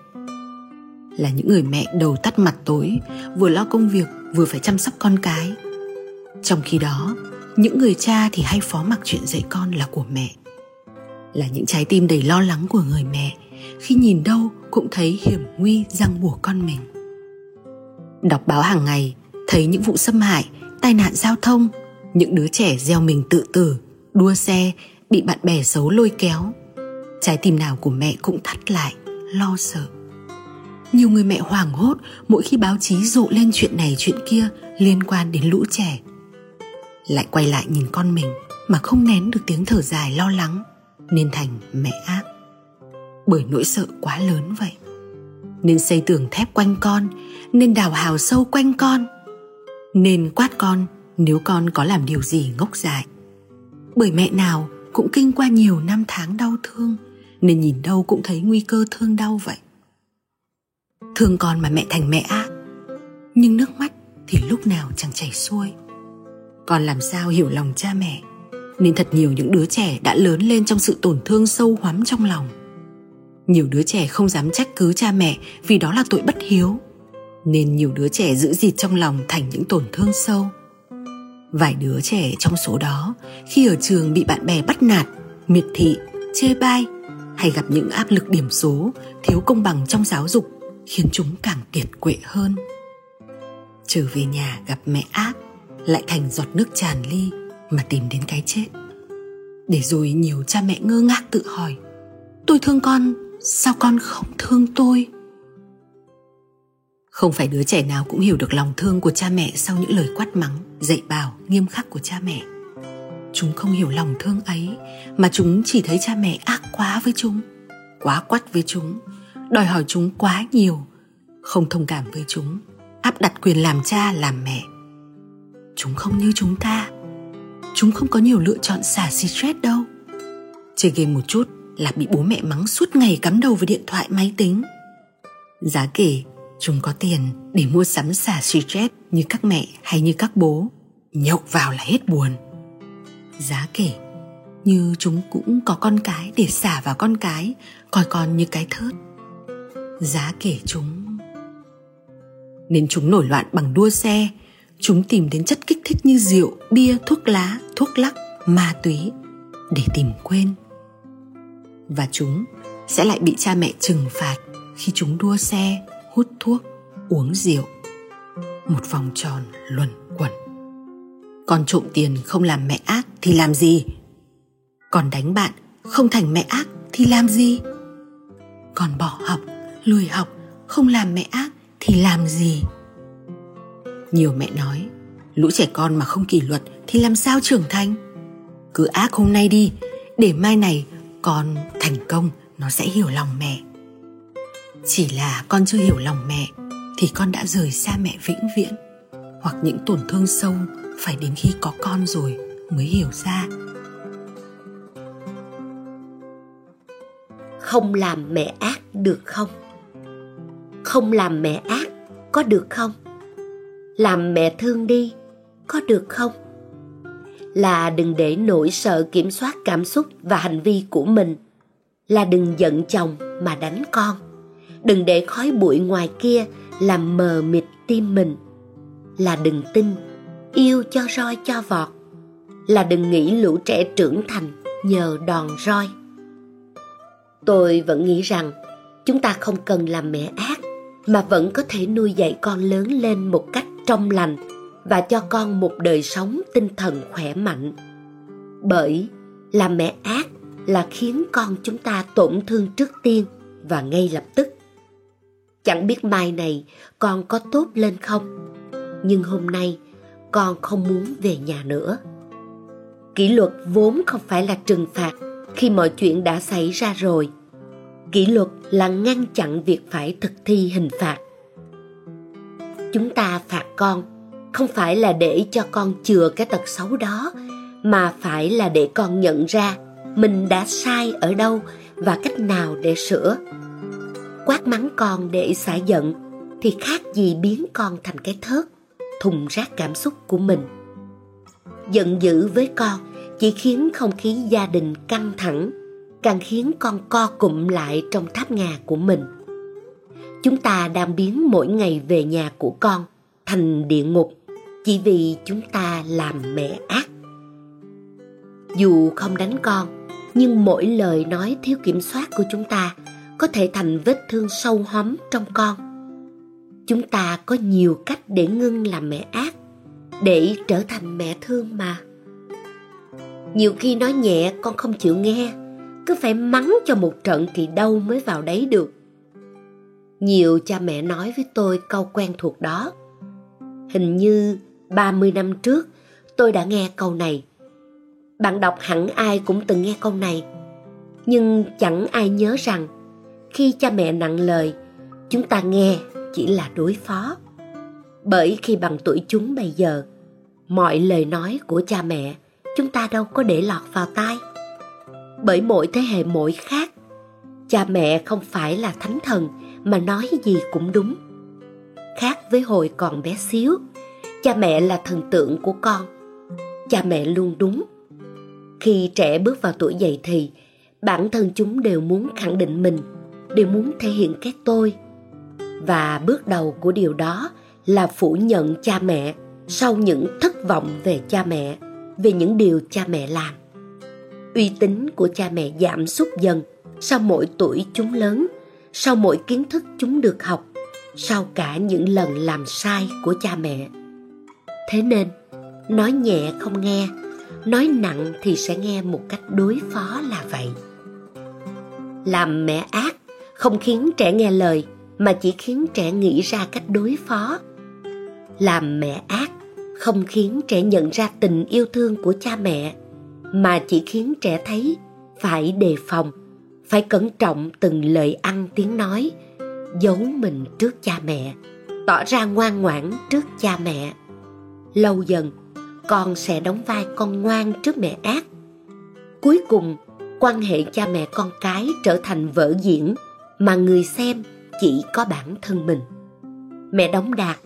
Là những người mẹ đầu tắt mặt tối, vừa lo công việc vừa phải chăm sóc con cái. Trong khi đó, những người cha thì hay phó mặc chuyện dạy con là của mẹ. Là những trái tim đầy lo lắng của người mẹ khi nhìn đâu cũng thấy hiểm nguy răng bùa con mình. Đọc báo hàng ngày, thấy những vụ xâm hại, tai nạn giao thông, những đứa trẻ gieo mình tự tử, đua xe, bị bạn bè xấu lôi kéo. Trái tim nào của mẹ cũng thắt lại, lo sợ. Nhiều người mẹ hoảng hốt mỗi khi báo chí rộ lên chuyện này chuyện kia liên quan đến lũ trẻ. Lại quay lại nhìn con mình mà không nén được tiếng thở dài lo lắng nên thành mẹ ác. Bởi nỗi sợ quá lớn vậy. Nên xây tường thép quanh con, nên đào hào sâu quanh con, nên quát con nếu con có làm điều gì ngốc dại. Bởi mẹ nào cũng kinh qua nhiều năm tháng đau thương, nên nhìn đâu cũng thấy nguy cơ thương đau vậy. Thương con mà mẹ thành mẹ ác, nhưng nước mắt thì lúc nào chẳng chảy xuôi. Con làm sao hiểu lòng cha mẹ, nên thật nhiều những đứa trẻ đã lớn lên trong sự tổn thương sâu hoắm trong lòng. Nhiều đứa trẻ không dám trách cứ cha mẹ vì đó là tội bất hiếu nên nhiều đứa trẻ giữ dịt trong lòng thành những tổn thương sâu. Vài đứa trẻ trong số đó, khi ở trường bị bạn bè bắt nạt, miệt thị, chê bai hay gặp những áp lực điểm số thiếu công bằng trong giáo dục khiến chúng càng kiệt quệ hơn. Trở về nhà gặp mẹ ác, lại thành giọt nước tràn ly mà tìm đến cái chết. Để rồi nhiều cha mẹ ngơ ngác tự hỏi, tôi thương con, sao con không thương tôi? Không phải đứa trẻ nào cũng hiểu được lòng thương của cha mẹ sau những lời quát mắng, dạy bảo nghiêm khắc của cha mẹ. Chúng không hiểu lòng thương ấy, mà chúng chỉ thấy cha mẹ ác quá với chúng, quá quắt với chúng, đòi hỏi chúng quá nhiều, không thông cảm với chúng, áp đặt quyền làm cha, làm mẹ. Chúng không như chúng ta. Chúng không có nhiều lựa chọn xả stress đâu. Chơi game một chút là bị bố mẹ mắng suốt ngày cắm đầu với điện thoại máy tính. Giá kể chúng có tiền để mua sắm xả suy chết như các mẹ hay như các bố. Nhậu vào là hết buồn. Giá kể, như chúng cũng có con cái để xả vào con cái, coi con như cái thớt. Giá kể chúng. Nên chúng nổi loạn bằng đua xe. Chúng tìm đến chất kích thích như rượu, bia, thuốc lá, thuốc lắc, ma túy để tìm quên. Và chúng sẽ lại bị cha mẹ trừng phạt khi chúng đua xe hút thuốc, uống rượu. Một vòng tròn luẩn quẩn. Con trộm tiền không làm mẹ ác thì làm gì? Còn đánh bạn không thành mẹ ác thì làm gì? Còn bỏ học, lười học, không làm mẹ ác thì làm gì? Nhiều mẹ nói, lũ trẻ con mà không kỷ luật thì làm sao trưởng thành? Cứ ác hôm nay đi, để mai này con thành công, nó sẽ hiểu lòng mẹ chỉ là con chưa hiểu lòng mẹ, thì con đã rời xa mẹ vĩnh viễn. Hoặc những tổn thương sâu phải đến khi có con rồi mới hiểu ra. Không làm mẹ ác được không? Không làm mẹ ác có được không? Làm mẹ thương đi có được không? Là đừng để nỗi sợ kiểm soát cảm xúc và hành vi của mình. Là đừng giận chồng mà đánh con đừng để khói bụi ngoài kia làm mờ mịt tim mình. Là đừng tin, yêu cho roi cho vọt. Là đừng nghĩ lũ trẻ trưởng thành nhờ đòn roi. Tôi vẫn nghĩ rằng chúng ta không cần làm mẹ ác, mà vẫn có thể nuôi dạy con lớn lên một cách trong lành và cho con một đời sống tinh thần khỏe mạnh. Bởi làm mẹ ác là khiến con chúng ta tổn thương trước tiên và ngay lập tức chẳng biết mai này con có tốt lên không? Nhưng hôm nay con không muốn về nhà nữa. Kỷ luật vốn không phải là trừng phạt khi mọi chuyện đã xảy ra rồi. Kỷ luật là ngăn chặn việc phải thực thi hình phạt. Chúng ta phạt con không phải là để cho con chừa cái tật xấu đó, mà phải là để con nhận ra mình đã sai ở đâu và cách nào để sửa quát mắng con để xả giận, thì khác gì biến con thành cái thớt, thùng rác cảm xúc của mình. Giận dữ với con chỉ khiến không khí gia đình căng thẳng, càng khiến con co cụm lại trong tháp ngà của mình. Chúng ta đang biến mỗi ngày về nhà của con thành địa ngục chỉ vì chúng ta làm mẹ ác. Dù không đánh con, nhưng mỗi lời nói thiếu kiểm soát của chúng ta có thể thành vết thương sâu hóm trong con. Chúng ta có nhiều cách để ngưng làm mẹ ác, để trở thành mẹ thương mà. Nhiều khi nói nhẹ, con không chịu nghe, cứ phải mắng cho một trận thì đâu mới vào đấy được. Nhiều cha mẹ nói với tôi câu quen thuộc đó. Hình như 30 năm trước, tôi đã nghe câu này. Bạn đọc hẳn ai cũng từng nghe câu này, nhưng chẳng ai nhớ rằng khi cha mẹ nặng lời, chúng ta nghe chỉ là đối phó. Bởi khi bằng tuổi chúng bây giờ, mọi lời nói của cha mẹ chúng ta đâu có để lọt vào tai. Bởi mỗi thế hệ mỗi khác, cha mẹ không phải là thánh thần mà nói gì cũng đúng. Khác với hồi còn bé xíu, cha mẹ là thần tượng của con. Cha mẹ luôn đúng. Khi trẻ bước vào tuổi dậy thì, bản thân chúng đều muốn khẳng định mình đều muốn thể hiện cái tôi. Và bước đầu của điều đó là phủ nhận cha mẹ sau những thất vọng về cha mẹ, về những điều cha mẹ làm. Uy tín của cha mẹ giảm sút dần sau mỗi tuổi chúng lớn, sau mỗi kiến thức chúng được học, sau cả những lần làm sai của cha mẹ. Thế nên, nói nhẹ không nghe, nói nặng thì sẽ nghe một cách đối phó là vậy. Làm mẹ ác không khiến trẻ nghe lời, mà chỉ khiến trẻ nghĩ ra cách đối phó. Làm mẹ ác, không khiến trẻ nhận ra tình yêu thương của cha mẹ, mà chỉ khiến trẻ thấy phải đề phòng, phải cẩn trọng từng lời ăn tiếng nói, giấu mình trước cha mẹ, tỏ ra ngoan ngoãn trước cha mẹ. Lâu dần, con sẽ đóng vai con ngoan trước mẹ ác. Cuối cùng, quan hệ cha mẹ con cái trở thành vở diễn mà người xem chỉ có bản thân mình. Mẹ đóng đạt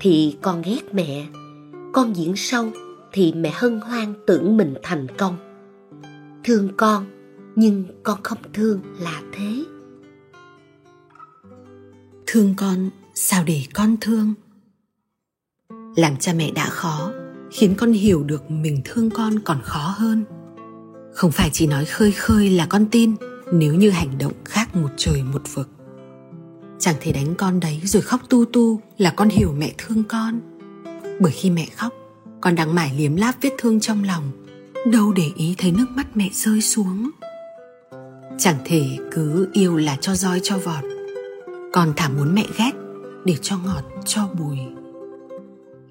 thì con ghét mẹ, con diễn sâu thì mẹ hân hoan tưởng mình thành công. Thương con, nhưng con không thương là thế. Thương con, sao để con thương? Làm cha mẹ đã khó, khiến con hiểu được mình thương con còn khó hơn. Không phải chỉ nói khơi khơi là con tin nếu như hành động khác một trời một vực. Chẳng thể đánh con đấy rồi khóc tu tu là con hiểu mẹ thương con. Bởi khi mẹ khóc, con đang mải liếm láp vết thương trong lòng, đâu để ý thấy nước mắt mẹ rơi xuống. Chẳng thể cứ yêu là cho roi cho vọt, con thả muốn mẹ ghét để cho ngọt, cho bùi.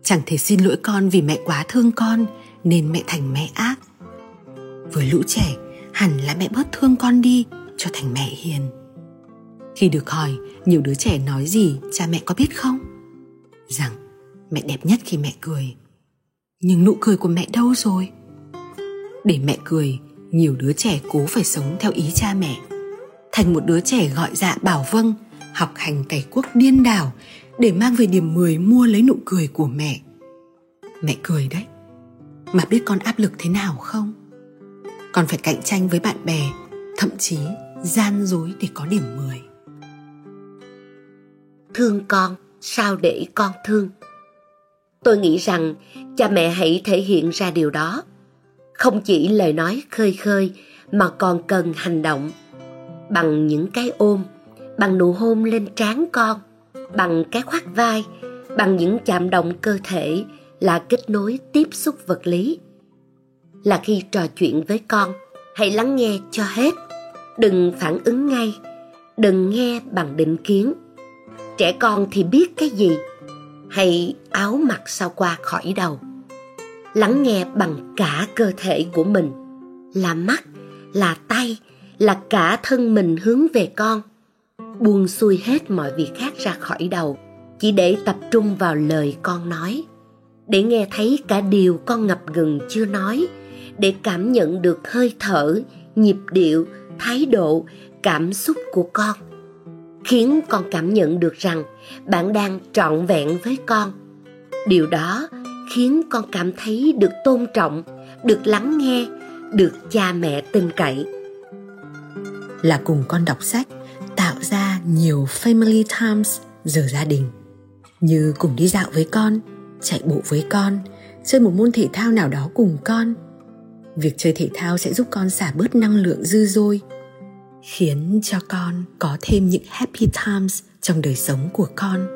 Chẳng thể xin lỗi con vì mẹ quá thương con nên mẹ thành mẹ ác. Với lũ trẻ hẳn là mẹ bớt thương con đi, cho thành mẹ hiền khi được hỏi nhiều đứa trẻ nói gì, cha mẹ có biết không rằng mẹ đẹp nhất khi mẹ cười nhưng nụ cười của mẹ đâu rồi để mẹ cười, nhiều đứa trẻ cố phải sống theo ý cha mẹ thành một đứa trẻ gọi dạ bảo vâng học hành cày quốc điên đảo để mang về điểm 10 mua lấy nụ cười của mẹ. Mẹ cười đấy. Mà biết con áp lực thế nào không? Còn phải cạnh tranh với bạn bè, thậm chí gian dối để có điểm 10. Thương con, sao để con thương? Tôi nghĩ rằng cha mẹ hãy thể hiện ra điều đó. Không chỉ lời nói khơi khơi mà còn cần hành động bằng những cái ôm, bằng nụ hôn lên trán con bằng cái khoác vai bằng những chạm động cơ thể là kết nối tiếp xúc vật lý là khi trò chuyện với con, hãy lắng nghe cho hết. Đừng phản ứng ngay, đừng nghe bằng định kiến. Trẻ con thì biết cái gì hay áo mặc sao qua khỏi đầu. Lắng nghe bằng cả cơ thể của mình, là mắt, là tay, là cả thân mình hướng về con. Buông xuôi hết mọi việc khác ra khỏi đầu, chỉ để tập trung vào lời con nói. Để nghe thấy cả điều con ngập ngừng chưa nói để cảm nhận được hơi thở, nhịp điệu, thái độ, cảm xúc của con, khiến con cảm nhận được rằng bạn đang trọn vẹn với con. Điều đó khiến con cảm thấy được tôn trọng, được lắng nghe, được cha mẹ tin cậy. Là cùng con đọc sách, tạo ra nhiều family times giờ gia đình. Như cùng đi dạo với con, chạy bộ với con, chơi một môn thể thao nào đó cùng con việc chơi thể thao sẽ giúp con xả bớt năng lượng dư dôi, khiến cho con có thêm những happy times trong đời sống của con.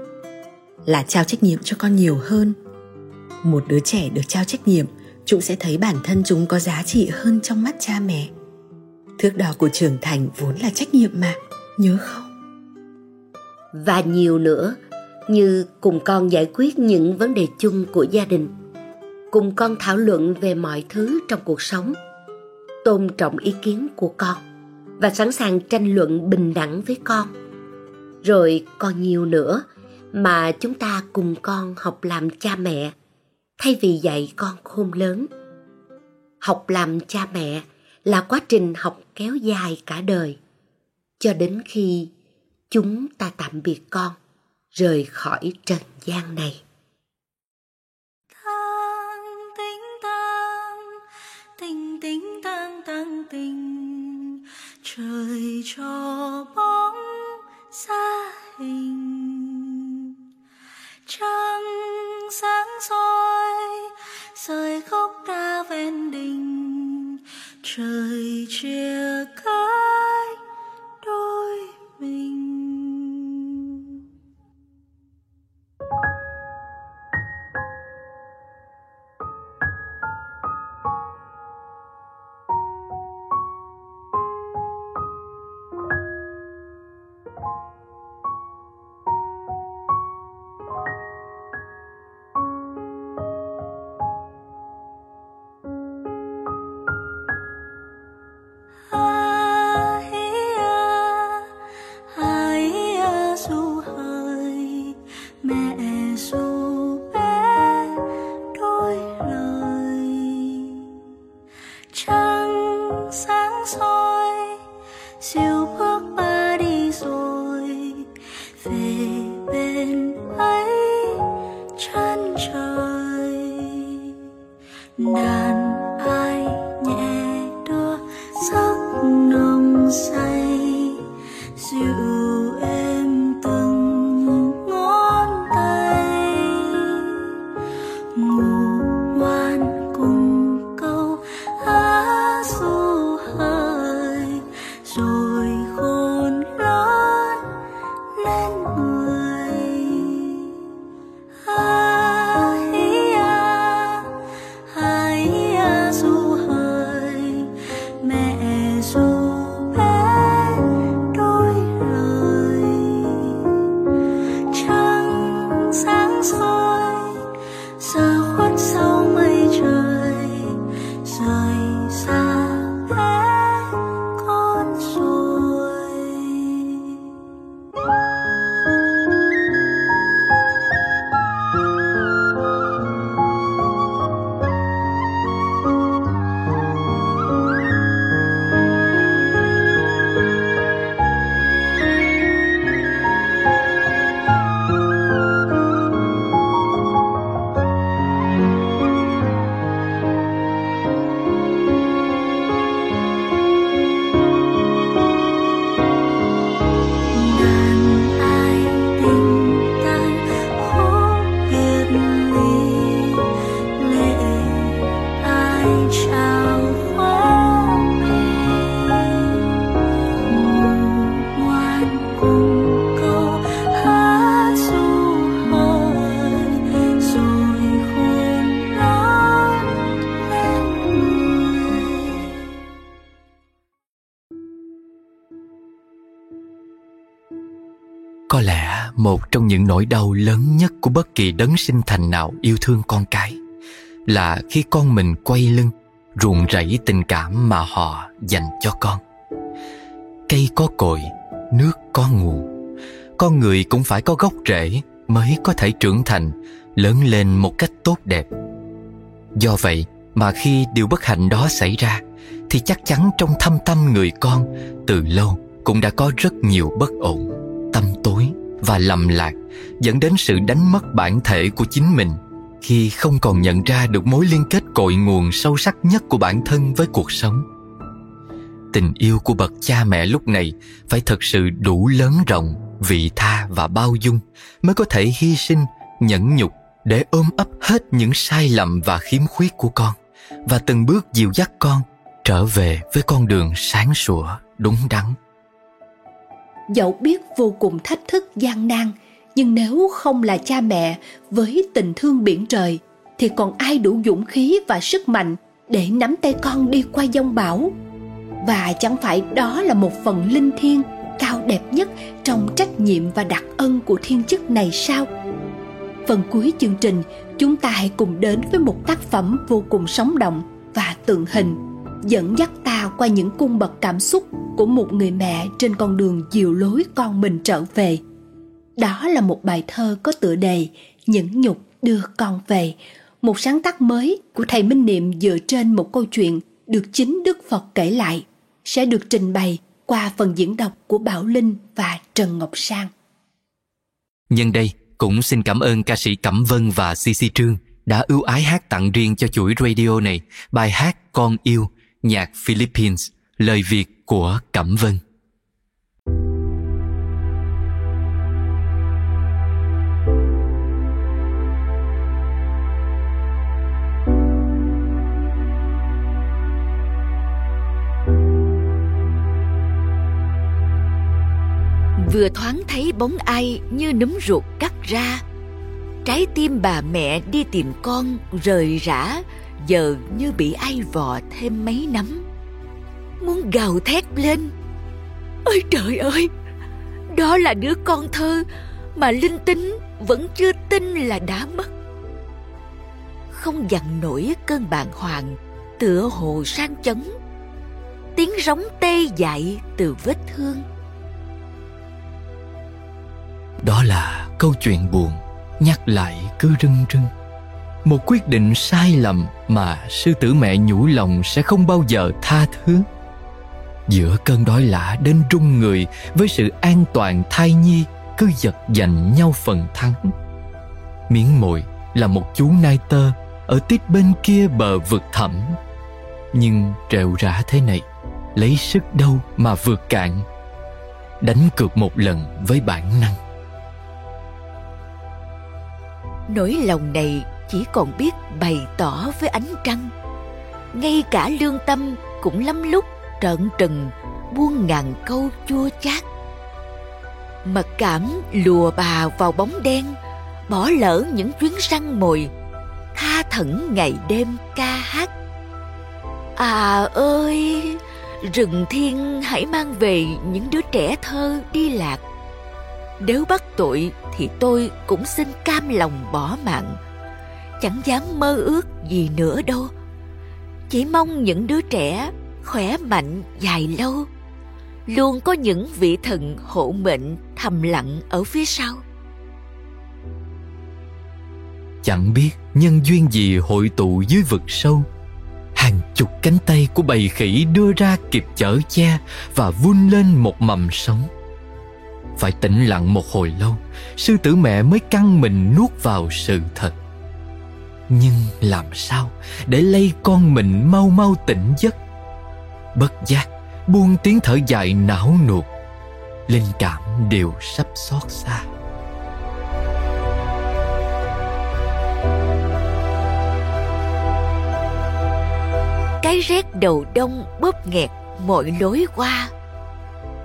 Là trao trách nhiệm cho con nhiều hơn. Một đứa trẻ được trao trách nhiệm, chúng sẽ thấy bản thân chúng có giá trị hơn trong mắt cha mẹ. Thước đo của trưởng thành vốn là trách nhiệm mà, nhớ không? Và nhiều nữa, như cùng con giải quyết những vấn đề chung của gia đình cùng con thảo luận về mọi thứ trong cuộc sống, tôn trọng ý kiến của con và sẵn sàng tranh luận bình đẳng với con. Rồi còn nhiều nữa mà chúng ta cùng con học làm cha mẹ, thay vì dạy con khôn lớn. Học làm cha mẹ là quá trình học kéo dài cả đời, cho đến khi chúng ta tạm biệt con rời khỏi trần gian này. Cho bóng xa hình. Trăng sáng soi rơi khóc đa ven đình. Trời chia cách những nỗi đau lớn nhất của bất kỳ đấng sinh thành nào yêu thương con cái là khi con mình quay lưng ruồng rẫy tình cảm mà họ dành cho con. Cây có cội, nước có nguồn con người cũng phải có gốc rễ mới có thể trưởng thành, lớn lên một cách tốt đẹp. Do vậy mà khi điều bất hạnh đó xảy ra, thì chắc chắn trong thâm tâm người con từ lâu cũng đã có rất nhiều bất ổn, tâm tối và lầm lạc dẫn đến sự đánh mất bản thể của chính mình khi không còn nhận ra được mối liên kết cội nguồn sâu sắc nhất của bản thân với cuộc sống. Tình yêu của bậc cha mẹ lúc này phải thật sự đủ lớn rộng, vị tha và bao dung mới có thể hy sinh, nhẫn nhục để ôm ấp hết những sai lầm và khiếm khuyết của con và từng bước dìu dắt con trở về với con đường sáng sủa, đúng đắn dẫu biết vô cùng thách thức, gian nan, nhưng nếu không là cha mẹ với tình thương biển trời, thì còn ai đủ dũng khí và sức mạnh để nắm tay con đi qua dông bão? Và chẳng phải đó là một phần linh thiêng cao đẹp nhất trong trách nhiệm và đặc ân của thiên chức này sao? Phần cuối chương trình, chúng ta hãy cùng đến với một tác phẩm vô cùng sống động và tượng hình dẫn dắt ta qua những cung bậc cảm xúc của một người mẹ trên con đường dìu lối con mình trở về đó là một bài thơ có tựa đề những nhục đưa con về một sáng tác mới của thầy minh niệm dựa trên một câu chuyện được chính đức phật kể lại sẽ được trình bày qua phần diễn đọc của Bảo Linh và Trần Ngọc Sang. Nhân đây, cũng xin cảm ơn ca sĩ Cẩm Vân và CC Trương đã ưu ái hát tặng riêng cho chuỗi radio này bài hát Con Yêu, nhạc Philippines, lời Việt của Cẩm Vân. vừa thoáng thấy bóng ai như núm ruột cắt ra trái tim bà mẹ đi tìm con rời rã giờ như bị ai vò thêm mấy nắm. Muốn gào thét lên. Ôi trời ơi, đó là đứa con thơ mà linh tính vẫn chưa tin là đã mất. Không dằn nổi cơn bàng hoàng, tựa hồ sang chấn. Tiếng rống tê dại từ vết thương. Đó là câu chuyện buồn, nhắc lại cứ rưng rưng một quyết định sai lầm mà sư tử mẹ nhủ lòng sẽ không bao giờ tha thứ. Giữa cơn đói lạ đến rung người với sự an toàn thai nhi, cứ giật giành nhau phần thắng. Miếng mồi là một chú nai tơ ở tít bên kia bờ vực thẳm. Nhưng trèo rã thế này, lấy sức đâu mà vượt cạn. Đánh cược một lần với bản năng. Nỗi lòng này chỉ còn biết bày tỏ với ánh trăng. Ngay cả lương tâm cũng lắm lúc trợn trừng, buông ngàn câu chua chát. Mặc cảm lùa bà vào bóng đen, bỏ lỡ những chuyến săn mồi, tha thẩn ngày đêm ca hát. À ơi, rừng thiên hãy mang về những đứa trẻ thơ đi lạc. Nếu bắt tội thì tôi cũng xin cam lòng bỏ mạng chẳng dám mơ ước gì nữa đâu. Chỉ mong những đứa trẻ khỏe mạnh dài lâu. Luôn có những vị thần hộ mệnh thầm lặng ở phía sau. Chẳng biết nhân duyên gì hội tụ dưới vực sâu. Hàng chục cánh tay của bầy khỉ đưa ra kịp chở che và vun lên một mầm sống. Phải tĩnh lặng một hồi lâu, sư tử mẹ mới căng mình nuốt vào sự thật nhưng làm sao để lay con mình mau mau tỉnh giấc? Bất giác, buông tiếng thở dài não nuột, linh cảm đều sắp xót xa. Cái rét đầu đông bóp nghẹt mọi lối qua.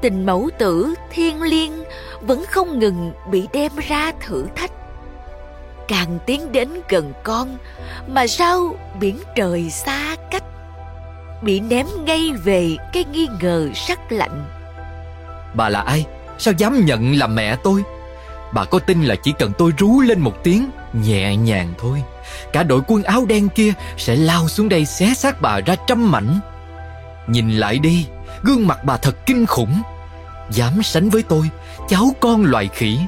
Tình mẫu tử thiên liêng vẫn không ngừng bị đem ra thử thách càng tiến đến gần con, mà sao biển trời xa cách, bị ném ngay về cái nghi ngờ sắc lạnh. Bà là ai? Sao dám nhận là mẹ tôi? Bà có tin là chỉ cần tôi rú lên một tiếng, nhẹ nhàng thôi. Cả đội quân áo đen kia sẽ lao xuống đây xé xác bà ra trăm mảnh. Nhìn lại đi, Gương mặt bà thật kinh khủng. Dám sánh với tôi, Cháu con loài khỉ,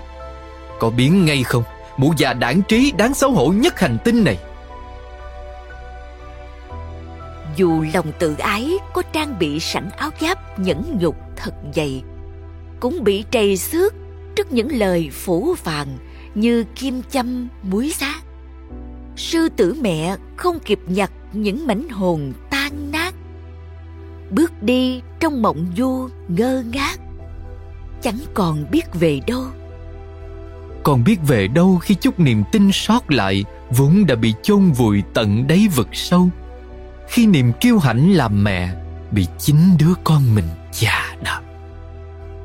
Có biến ngay không? Mụ già đảng trí, đáng xấu hổ nhất hành tinh này. Dù lòng tự ái có trang bị sẵn áo giáp, nhẫn nhục thật dày, Cũng bị trầy xước trước những lời phủ phàng như kim châm, muối xác sư tử mẹ không kịp nhặt những mảnh hồn tan nát, bước đi trong mộng du ngơ ngác, chẳng còn biết về đâu còn biết về đâu khi chút niềm tin sót lại, vốn đã bị chôn vùi tận đáy vực sâu. Khi niềm kiêu hãnh làm mẹ, bị chính đứa con mình chà đạp.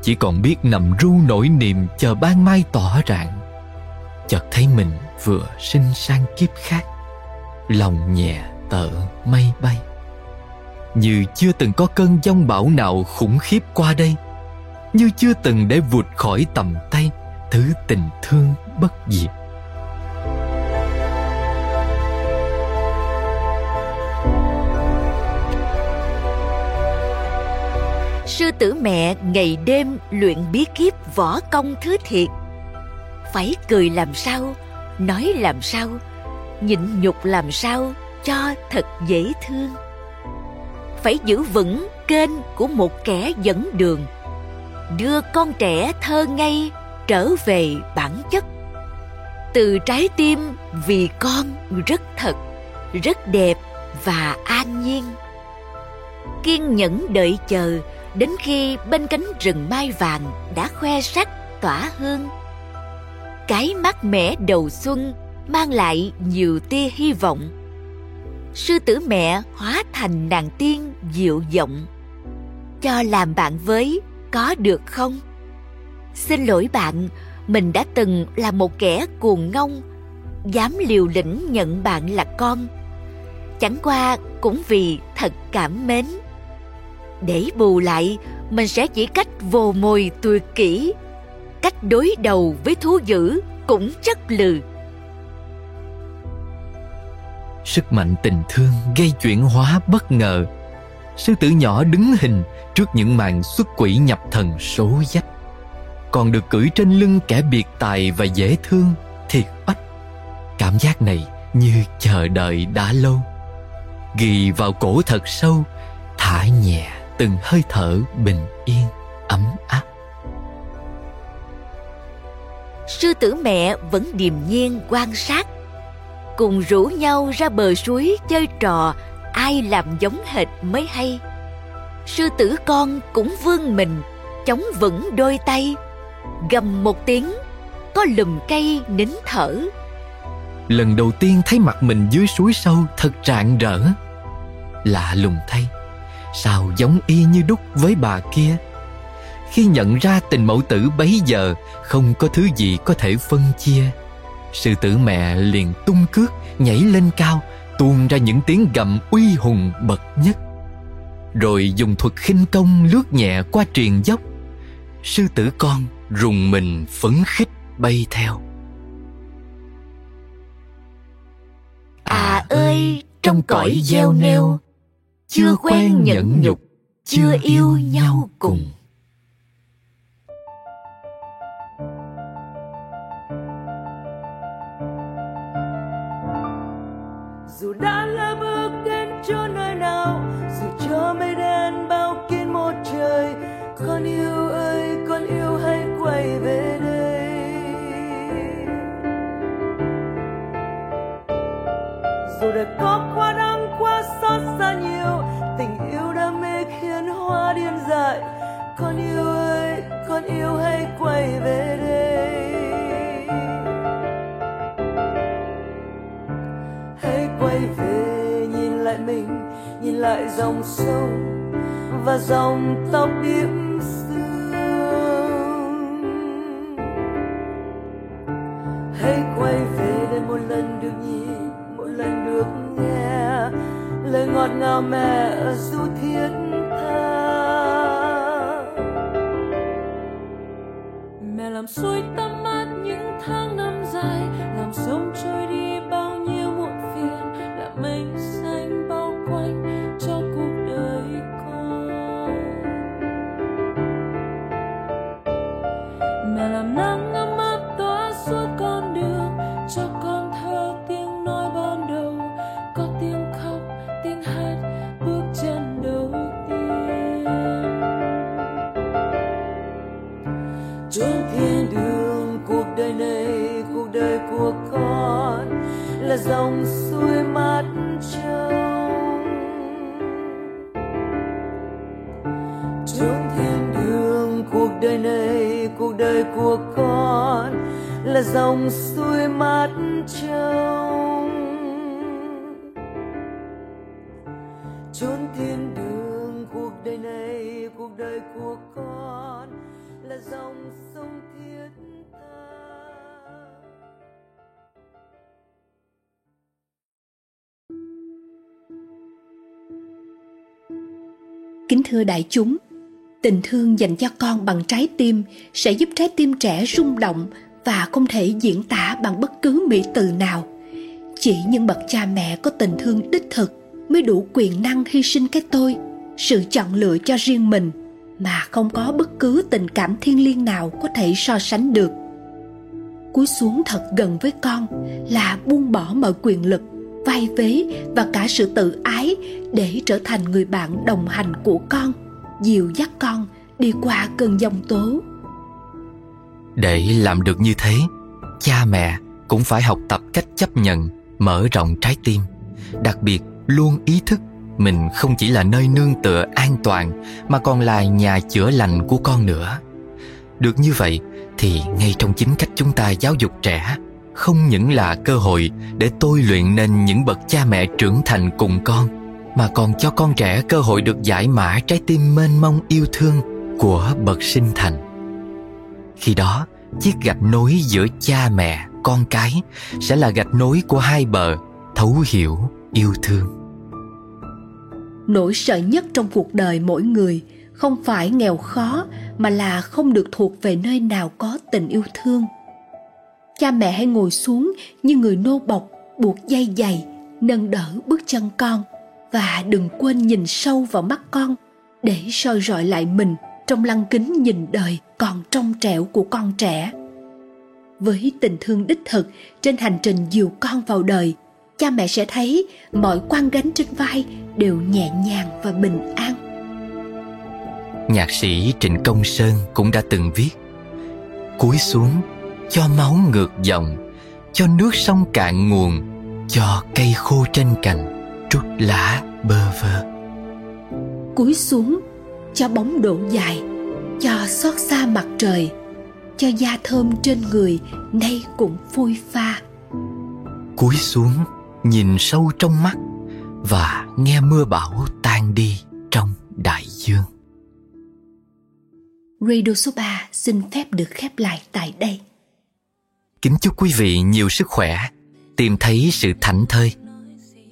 Chỉ còn biết nằm ru nỗi niềm chờ ban mai tỏ rạng. Chợt thấy mình vừa sinh sang kiếp khác, lòng nhẹ tợ mây bay. Như chưa từng có cơn giông bão nào khủng khiếp qua đây, như chưa từng để vụt khỏi tầm tay thứ tình thương bất diệt. Sư tử mẹ ngày đêm luyện bí kíp võ công thứ thiệt. Phải cười làm sao, nói làm sao, nhịn nhục làm sao cho thật dễ thương. Phải giữ vững kênh của một kẻ dẫn đường, đưa con trẻ thơ ngây trở về bản chất. Từ trái tim vì con rất thật, rất đẹp và an nhiên. Kiên nhẫn đợi chờ đến khi bên cánh rừng mai vàng đã khoe sắc tỏa hương. Cái mát mẻ đầu xuân mang lại nhiều tia hy vọng. Sư tử mẹ hóa thành nàng tiên dịu giọng cho làm bạn với có được không? Xin lỗi bạn, mình đã từng là một kẻ cuồng ngông, dám liều lĩnh nhận bạn là con. Chẳng qua cũng vì thật cảm mến. Để bù lại, mình sẽ chỉ cách vồ mồi tuyệt kỹ. Cách đối đầu với thú dữ cũng chất lừ. Sức mạnh tình thương gây chuyển hóa bất ngờ. Sư tử nhỏ đứng hình trước những màn xuất quỷ nhập thần số dách còn được cưỡi trên lưng kẻ biệt tài và dễ thương, thiệt ách cảm giác này như chờ đợi đã lâu. Ghi vào cổ thật sâu, thả nhẹ từng hơi thở bình yên, ấm áp. Sư tử mẹ vẫn điềm nhiên quan sát, cùng rủ nhau ra bờ suối chơi trò, ai làm giống hệt mới hay. Sư tử con cũng vươn mình chống vững đôi tay gầm một tiếng, có lùm cây nín thở. Lần đầu tiên thấy mặt mình dưới suối sâu thật rạng rỡ. Lạ lùng thay, sao giống y như đúc với bà kia? Khi nhận ra tình mẫu tử bấy giờ, không có thứ gì có thể phân chia. Sư tử mẹ liền tung cước, nhảy lên cao, tuôn ra những tiếng gầm uy hùng bậc nhất. Rồi dùng thuật khinh công lướt nhẹ qua triền dốc. Sư tử con rùng mình phấn khích bay theo. À ơi, trong cõi gieo neo chưa quen nhẫn nhục, chưa yêu nhau cùng. Lại dòng sông và dòng tóc điểm sương hãy quay về để một lần được nhìn một lần được nghe lời ngọt ngào mẹ du thiết xuôi mắt trông. Trong chốn thiên đường cuộc đời này cuộc đời của con là dòng sông thiết tha. Kính thưa đại chúng, tình thương dành cho con bằng trái tim sẽ giúp trái tim trẻ rung động và không thể diễn tả bằng bất cứ mỹ từ nào. Chỉ những bậc cha mẹ có tình thương đích thực mới đủ quyền năng hy sinh cái tôi, sự chọn lựa cho riêng mình mà không có bất cứ tình cảm thiêng liêng nào có thể so sánh được. Cúi xuống thật gần với con là buông bỏ mọi quyền lực vai vế và cả sự tự ái để trở thành người bạn đồng hành của con dìu dắt con đi qua cơn giông tố để làm được như thế, cha mẹ cũng phải học tập cách chấp nhận, mở rộng trái tim. Đặc biệt, luôn ý thức mình không chỉ là nơi nương tựa an toàn, mà còn là nhà chữa lành của con nữa. Được như vậy thì ngay trong chính cách chúng ta giáo dục trẻ, không những là cơ hội để tôi luyện nên những bậc cha mẹ trưởng thành cùng con, mà còn cho con trẻ cơ hội được giải mã trái tim mênh mông yêu thương của bậc sinh thành khi đó, chiếc gạch nối giữa cha mẹ, con cái sẽ là gạch nối của hai bờ thấu hiểu yêu thương. Nỗi sợ nhất trong cuộc đời mỗi người không phải nghèo khó mà là không được thuộc về nơi nào có tình yêu thương. Cha mẹ hãy ngồi xuống như người nô bộc, buộc dây giày, nâng đỡ bước chân con và đừng quên nhìn sâu vào mắt con để soi rọi lại mình trong lăng kính nhìn đời còn trong trẻo của con trẻ. Với tình thương đích thực trên hành trình dìu con vào đời cha mẹ sẽ thấy mọi quan gánh trên vai đều nhẹ nhàng và bình an. Nhạc sĩ trịnh công sơn cũng đã từng viết cúi xuống cho máu ngược dòng cho nước sông cạn nguồn cho cây khô trên cành trút lá bơ vơ. Cúi xuống cho bóng độ dài cho xót xa mặt trời cho da thơm trên người nay cũng phôi pha cúi xuống nhìn sâu trong mắt và nghe mưa bão tan đi trong đại dương Radio số 3 xin phép được khép lại tại đây. Kính chúc quý vị nhiều sức khỏe, tìm thấy sự thảnh thơi.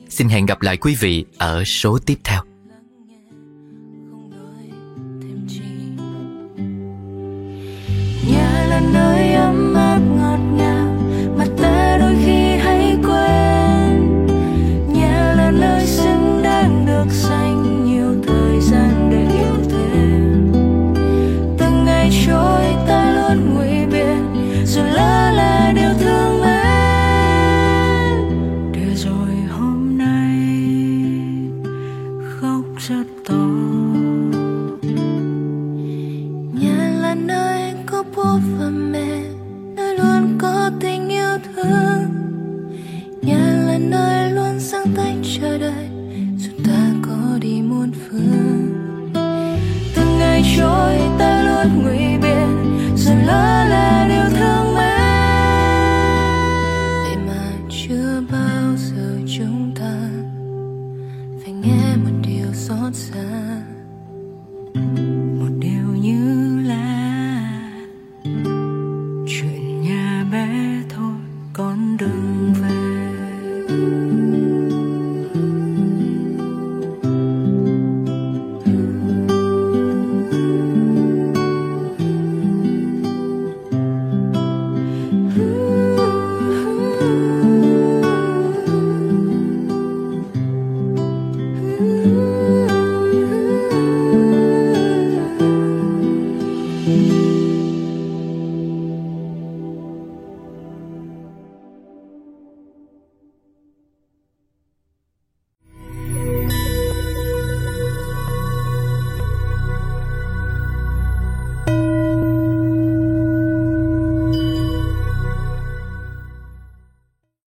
Xin hẹn gặp lại quý vị ở số tiếp theo. Nhà ta luôn ngụy biện Dù